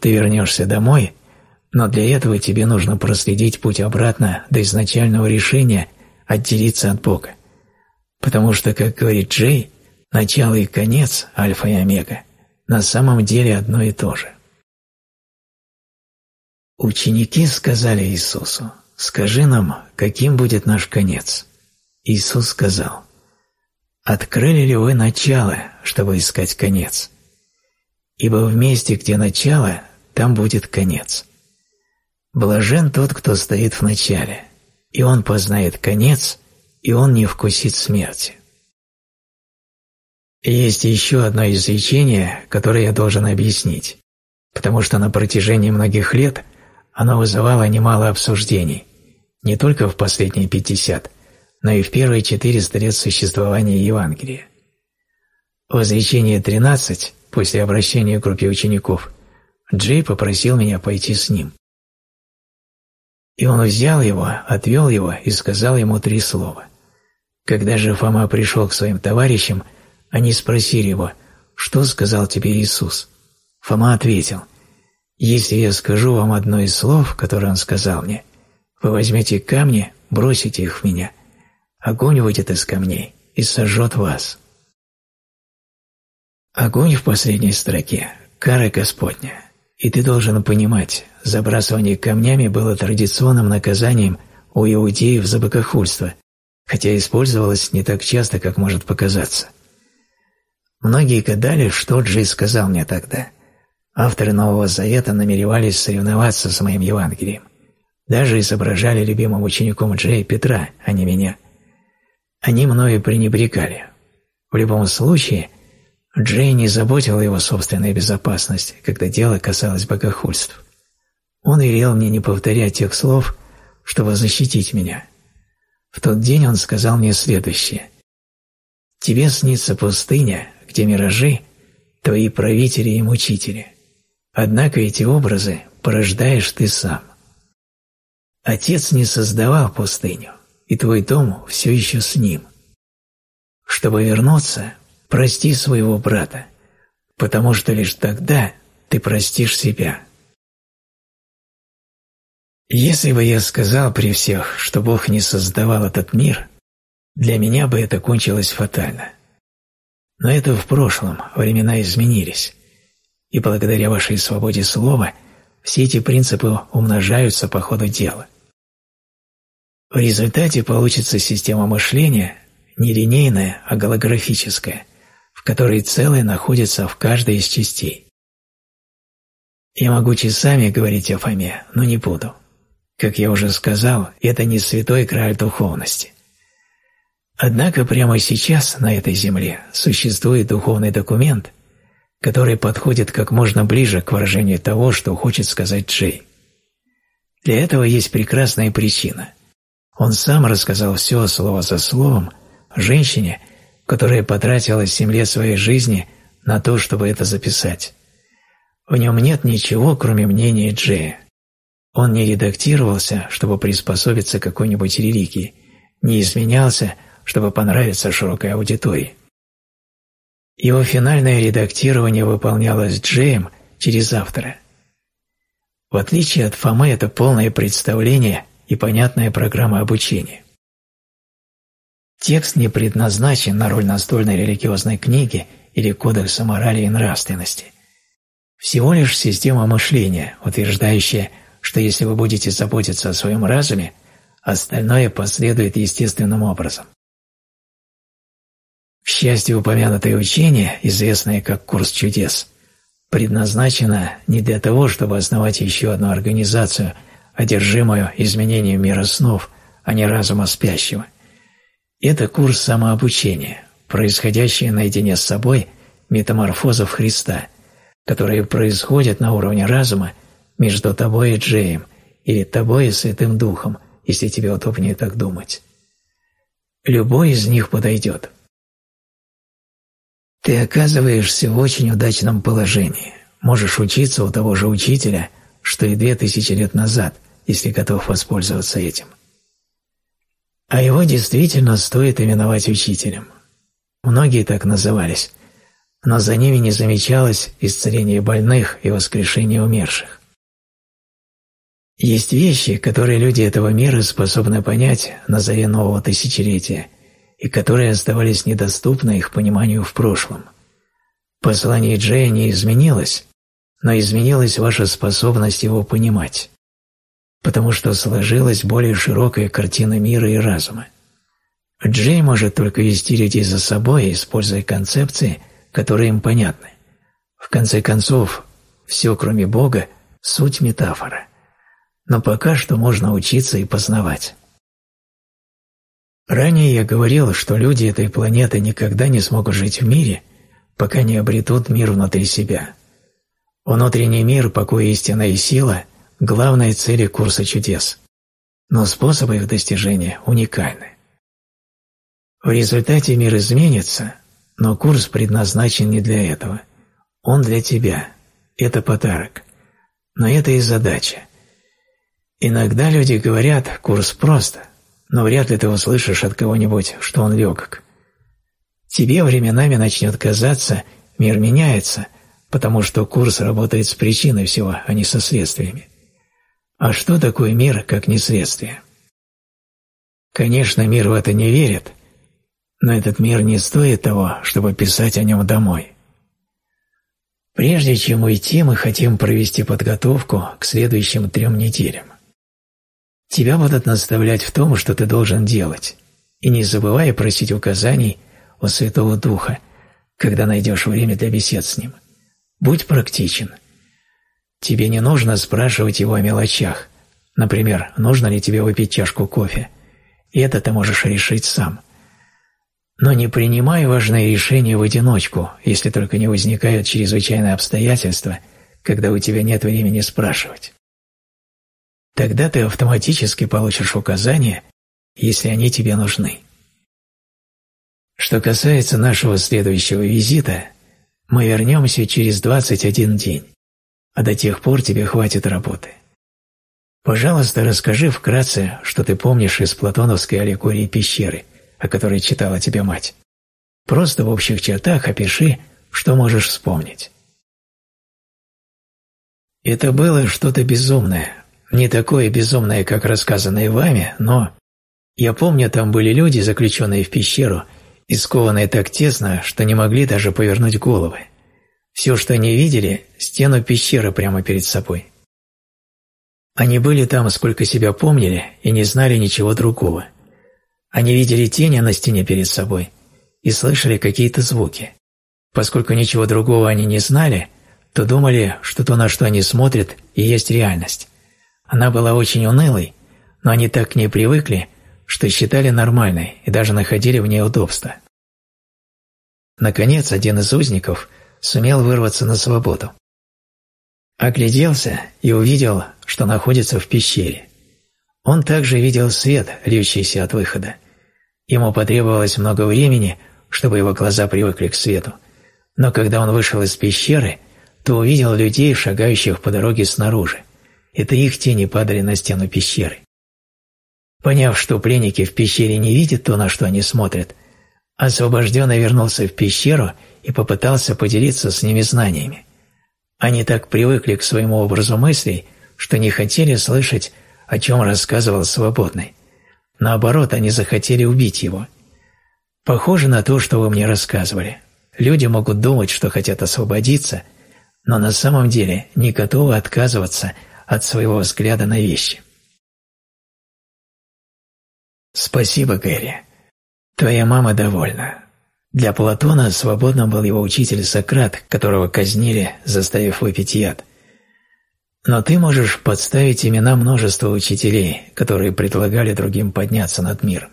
Ты вернешься домой, но для этого тебе нужно проследить путь обратно до изначального решения отделиться от Бога. Потому что, как говорит Джей, начало и конец, альфа и омега, на самом деле одно и то же. Ученики сказали Иисусу, «Скажи нам, каким будет наш конец?» Иисус сказал, Открыли ли вы начало, чтобы искать конец? Ибо в месте, где начало, там будет конец. Блажен тот, кто стоит в начале, и он познает конец, и он не вкусит смерти. Есть еще одно изречение, которое я должен объяснить, потому что на протяжении многих лет оно вызывало немало обсуждений, не только в последние пятьдесят, но и в первые 400 лет существования Евангелия. В изречении 13, после обращения к группе учеников, Джей попросил меня пойти с ним. И он взял его, отвел его и сказал ему три слова. Когда же Фома пришел к своим товарищам, они спросили его, «Что сказал тебе Иисус?» Фома ответил, «Если я скажу вам одно из слов, которое он сказал мне, вы возьмете камни, бросите их в меня, огонь выйдет из камней и сожжет вас. Огонь в последней строке – кара Господня, и ты должен понимать, забрасывание камнями было традиционным наказанием у иудеев за богохульство, хотя использовалось не так часто, как может показаться. Многие гадали, что Джей сказал мне тогда. Авторы Нового Завета намеревались соревноваться с моим Евангелием. Даже изображали любимым учеником Джея Петра, а не меня – они мною пренебрегали. В любом случае, Джей не заботила его собственная безопасность, когда дело касалось богохульств. Он велел мне не повторять тех слов, чтобы защитить меня. В тот день он сказал мне следующее. «Тебе снится пустыня, где миражи – твои правители и мучители. Однако эти образы порождаешь ты сам. Отец не создавал пустыню, и твой дом все еще с ним. Чтобы вернуться, прости своего брата, потому что лишь тогда ты простишь себя. Если бы я сказал при всех, что Бог не создавал этот мир, для меня бы это кончилось фатально. Но это в прошлом, времена изменились, и благодаря вашей свободе слова все эти принципы умножаются по ходу дела. В результате получится система мышления не линейная, а голографическая, в которой целое находится в каждой из частей. Я могу часами говорить о Фоме, но не буду. Как я уже сказал, это не святой краль духовности. Однако прямо сейчас на этой земле существует духовный документ, который подходит как можно ближе к выражению того, что хочет сказать Джей. Для этого есть прекрасная причина. Он сам рассказал все слово за словом женщине, которая потратила семь лет своей жизни на то, чтобы это записать. В нем нет ничего, кроме мнения Джея. Он не редактировался, чтобы приспособиться к какой-нибудь религии, не изменялся, чтобы понравиться широкой аудитории. Его финальное редактирование выполнялось Джеем через автора. В отличие от Фомы, это полное представление и понятная программа обучения. Текст не предназначен на роль настольной религиозной книги или кодекса морали и нравственности. Всего лишь система мышления, утверждающая, что если вы будете заботиться о своем разуме, остальное последует естественным образом. К счастью, упомянутое учение, известное как «Курс чудес», предназначена не для того, чтобы основать еще одну организацию, одержимую изменением мира снов, а не разума спящего. Это курс самообучения, происходящий наедине с собой метаморфозов Христа, которые происходят на уровне разума между тобой и Джеем, или тобой и Святым Духом, если тебе удобнее так думать. Любой из них подойдет. Ты оказываешься в очень удачном положении. Можешь учиться у того же учителя, что и две тысячи лет назад, если готов воспользоваться этим. А его действительно стоит именовать учителем. Многие так назывались, но за ними не замечалось исцеление больных и воскрешение умерших. Есть вещи, которые люди этого мира способны понять на заре нового тысячелетия и которые оставались недоступны их пониманию в прошлом. Послание Джея не изменилось, но изменилась ваша способность его понимать, потому что сложилась более широкая картина мира и разума. Джей может только вести людей за собой, используя концепции, которые им понятны. В конце концов, все, кроме Бога, суть метафора. Но пока что можно учиться и познавать. Ранее я говорил, что люди этой планеты никогда не смогут жить в мире, пока не обретут мир внутри себя. Внутренний мир, покой истина и сила – главные цели курса чудес. Но способы их достижения уникальны. В результате мир изменится, но курс предназначен не для этого. Он для тебя. Это подарок. Но это и задача. Иногда люди говорят, курс просто, но вряд ли ты услышишь от кого-нибудь, что он легок. Тебе временами начнет казаться, мир меняется, потому что курс работает с причиной всего, а не со следствиями. А что такое мир, как не следствие? Конечно, мир в это не верит, но этот мир не стоит того, чтобы писать о нем домой. Прежде чем уйти, мы хотим провести подготовку к следующим трем неделям. Тебя будут наставлять в том, что ты должен делать, и не забывай просить указаний у Святого Духа, когда найдешь время для бесед с Ним. Будь практичен. Тебе не нужно спрашивать Его о мелочах, например, нужно ли тебе выпить чашку кофе, и это ты можешь решить сам. Но не принимай важные решения в одиночку, если только не возникают чрезвычайные обстоятельства, когда у тебя нет времени спрашивать. Тогда ты автоматически получишь указания, если они тебе нужны. Что касается нашего следующего визита, мы вернемся через 21 день, а до тех пор тебе хватит работы. Пожалуйста, расскажи вкратце, что ты помнишь из платоновской аллегории пещеры – о которой читала тебе мать. Просто в общих чертах опиши, что можешь вспомнить. Это было что-то безумное. Не такое безумное, как рассказанное вами, но... Я помню, там были люди, заключенные в пещеру, и скованные так тесно, что не могли даже повернуть головы. Все, что они видели – стену пещеры прямо перед собой. Они были там, сколько себя помнили, и не знали ничего другого – они видели тени на стене перед собой и слышали какие-то звуки. Поскольку ничего другого они не знали, то думали, что то, на что они смотрят, и есть реальность. Она была очень унылой, но они так к ней привыкли, что считали нормальной и даже находили в ней удобство. Наконец, один из узников сумел вырваться на свободу. Огляделся и увидел, что находится в пещере. Он также видел свет, льющийся от выхода. Ему потребовалось много времени, чтобы его глаза привыкли к свету, но когда он вышел из пещеры, то увидел людей, шагающих по дороге снаружи. Это их тени падали на стену пещеры. Поняв, что пленники в пещере не видят то, на что они смотрят, освобожденный вернулся в пещеру и попытался поделиться с ними знаниями. Они так привыкли к своему образу мыслей, что не хотели слышать, о чем рассказывал свободный. Наоборот, они захотели убить его. Похоже на то, что вы мне рассказывали. Люди могут думать, что хотят освободиться, но на самом деле не готовы отказываться от своего взгляда на вещи. Спасибо, Гэри. Твоя мама довольна. Для Платона свободным был его учитель Сократ, которого казнили, заставив выпить яд. Но ты можешь подставить имена множества учителей, которые предлагали другим подняться над миром.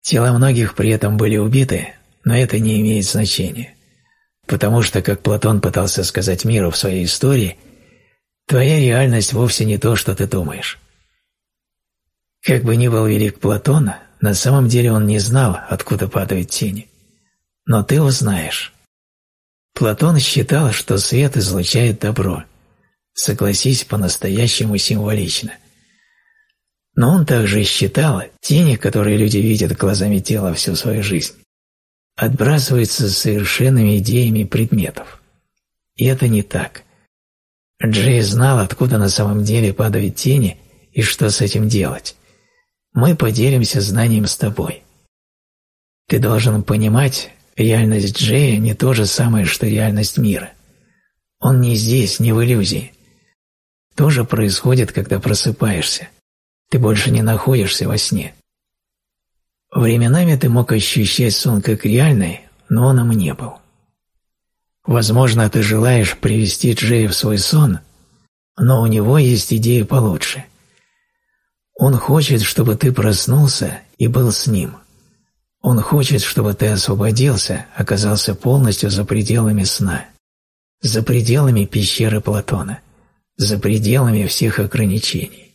Тела многих при этом были убиты, но это не имеет значения. Потому что, как Платон пытался сказать миру в своей истории, твоя реальность вовсе не то, что ты думаешь. Как бы ни был велик Платон, на самом деле он не знал, откуда падают тени но ты узнаешь. Платон считал, что свет излучает добро. Согласись, по-настоящему символично. Но он также считал, тени, которые люди видят глазами тела всю свою жизнь, отбрасываются совершенными идеями предметов. И это не так. Джей знал, откуда на самом деле падают тени и что с этим делать. Мы поделимся знанием с тобой. Ты должен понимать, Реальность Джея не то же самое, что реальность мира. Он не здесь, не в иллюзии. То же происходит, когда просыпаешься. Ты больше не находишься во сне. Временами ты мог ощущать сон как реальный, но он им не был. Возможно, ты желаешь привести Джея в свой сон, но у него есть идея получше. Он хочет, чтобы ты проснулся и был с ним – он хочет, чтобы ты освободился, оказался полностью за пределами сна, за пределами пещеры Платона, за пределами всех ограничений.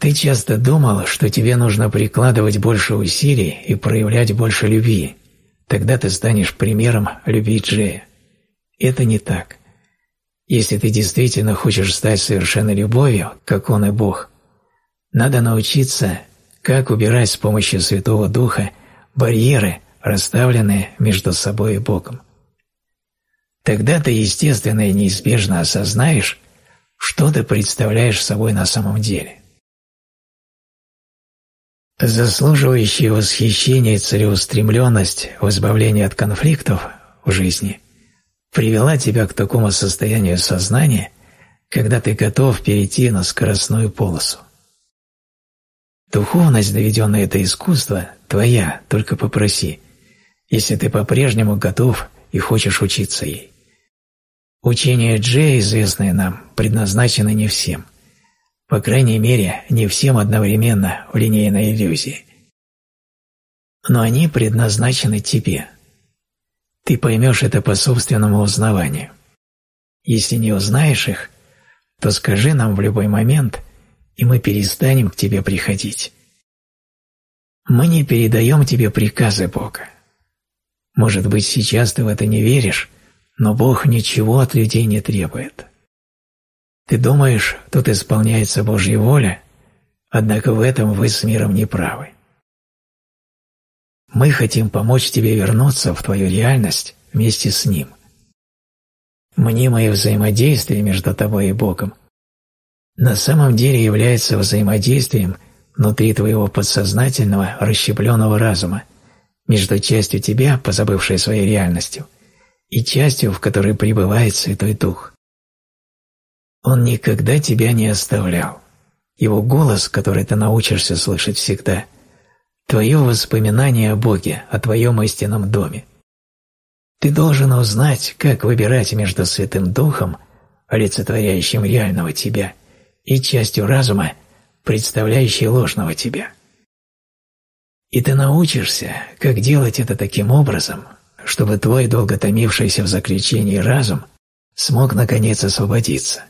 Ты часто думал, что тебе нужно прикладывать больше усилий и проявлять больше любви, тогда ты станешь примером любви Джея. Это не так. Если ты действительно хочешь стать совершенной любовью, как он и Бог, надо научиться как убирать с помощью Святого Духа барьеры, расставленные между собой и Богом. Тогда ты естественно и неизбежно осознаешь, что ты представляешь собой на самом деле. Заслуживающая восхищение целеустремленность в избавлении от конфликтов в жизни привела тебя к такому состоянию сознания, когда ты готов перейти на скоростную полосу. Духовность, доведенная это искусство, твоя, только попроси, если ты по-прежнему готов и хочешь учиться ей. Учение Джея, известное нам, предназначено не всем. По крайней мере, не всем одновременно в линейной иллюзии. Но они предназначены тебе. Ты поймешь это по собственному узнаванию. Если не узнаешь их, то скажи нам в любой момент – и мы перестанем к тебе приходить. Мы не передаем тебе приказы Бога. Может быть, сейчас ты в это не веришь, но Бог ничего от людей не требует. Ты думаешь, тут исполняется Божья воля, однако в этом вы с миром не правы. Мы хотим помочь тебе вернуться в твою реальность вместе с Ним. Мнимое взаимодействие между тобой и Богом – на самом деле является взаимодействием внутри твоего подсознательного расщепленного разума между частью тебя, позабывшей своей реальностью, и частью, в которой пребывает Святой Дух. Он никогда тебя не оставлял. Его голос, который ты научишься слышать всегда, твое воспоминание о Боге, о твоем истинном доме. Ты должен узнать, как выбирать между Святым Духом, олицетворяющим реального тебя, и частью разума, представляющей ложного тебя. И ты научишься, как делать это таким образом, чтобы твой долго томившийся в заключении разум смог наконец освободиться.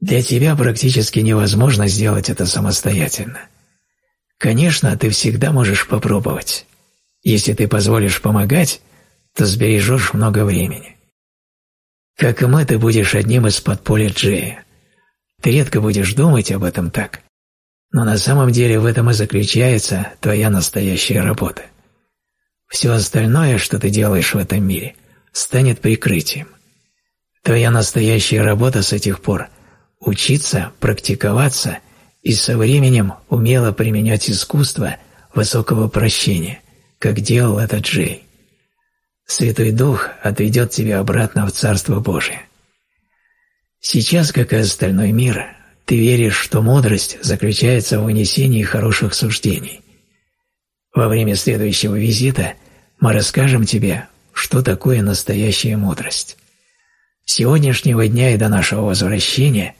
Для тебя практически невозможно сделать это самостоятельно. Конечно, ты всегда можешь попробовать. Если ты позволишь помогать, то сбережешь много времени. Как и мы, ты будешь одним из подполья Джея. Ты редко будешь думать об этом так, но на самом деле в этом и заключается твоя настоящая работа. Все остальное, что ты делаешь в этом мире, станет прикрытием. Твоя настоящая работа с этих пор – учиться, практиковаться и со временем умело применять искусство высокого прощения, как делал этот Джей. Святой Дух отведет тебя обратно в Царство Божие. Сейчас, как и остальной мир, ты веришь, что мудрость заключается в вынесении хороших суждений. Во время следующего визита мы расскажем тебе, что такое настоящая мудрость. С сегодняшнего дня и до нашего возвращения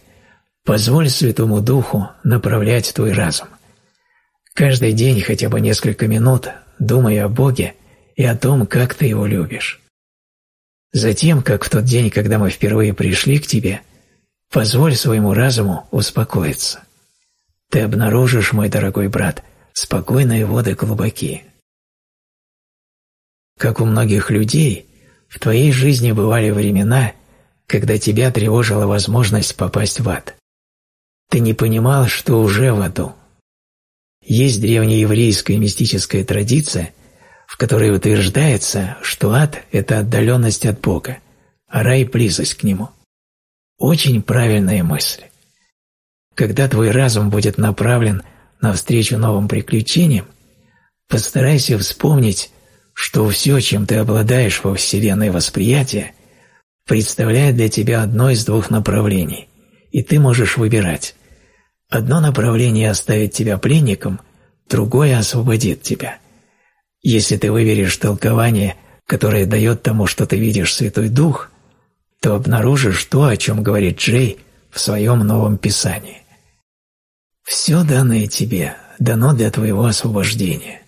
позволь Святому Духу направлять твой разум. Каждый день хотя бы несколько минут думай о Боге и о том, как ты Его любишь. Затем, как в тот день, когда мы впервые пришли к тебе, позволь своему разуму успокоиться. Ты обнаружишь, мой дорогой брат, спокойные воды глубокие. Как у многих людей, в твоей жизни бывали времена, когда тебя тревожила возможность попасть в ад. Ты не понимал, что уже в аду. Есть древнееврейская мистическая традиция, в которой утверждается, что ад – это отдаленность от Бога, а рай – близость к Нему. Очень правильная мысль. Когда твой разум будет направлен навстречу новым приключениям, постарайся вспомнить, что все, чем ты обладаешь во Вселенной восприятия, представляет для тебя одно из двух направлений, и ты можешь выбирать. Одно направление оставит тебя пленником, другое освободит тебя – если ты выберешь толкование, которое дает тому, что ты видишь Святой Дух, то обнаружишь то, о чем говорит Джей в своем новом писании. Все данное тебе дано для твоего освобождения.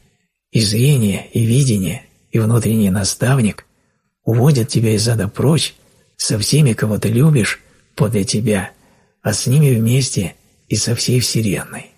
И зрение, и видение, и внутренний наставник уводят тебя из ада прочь со всеми, кого ты любишь, подле тебя, а с ними вместе и со всей Вселенной.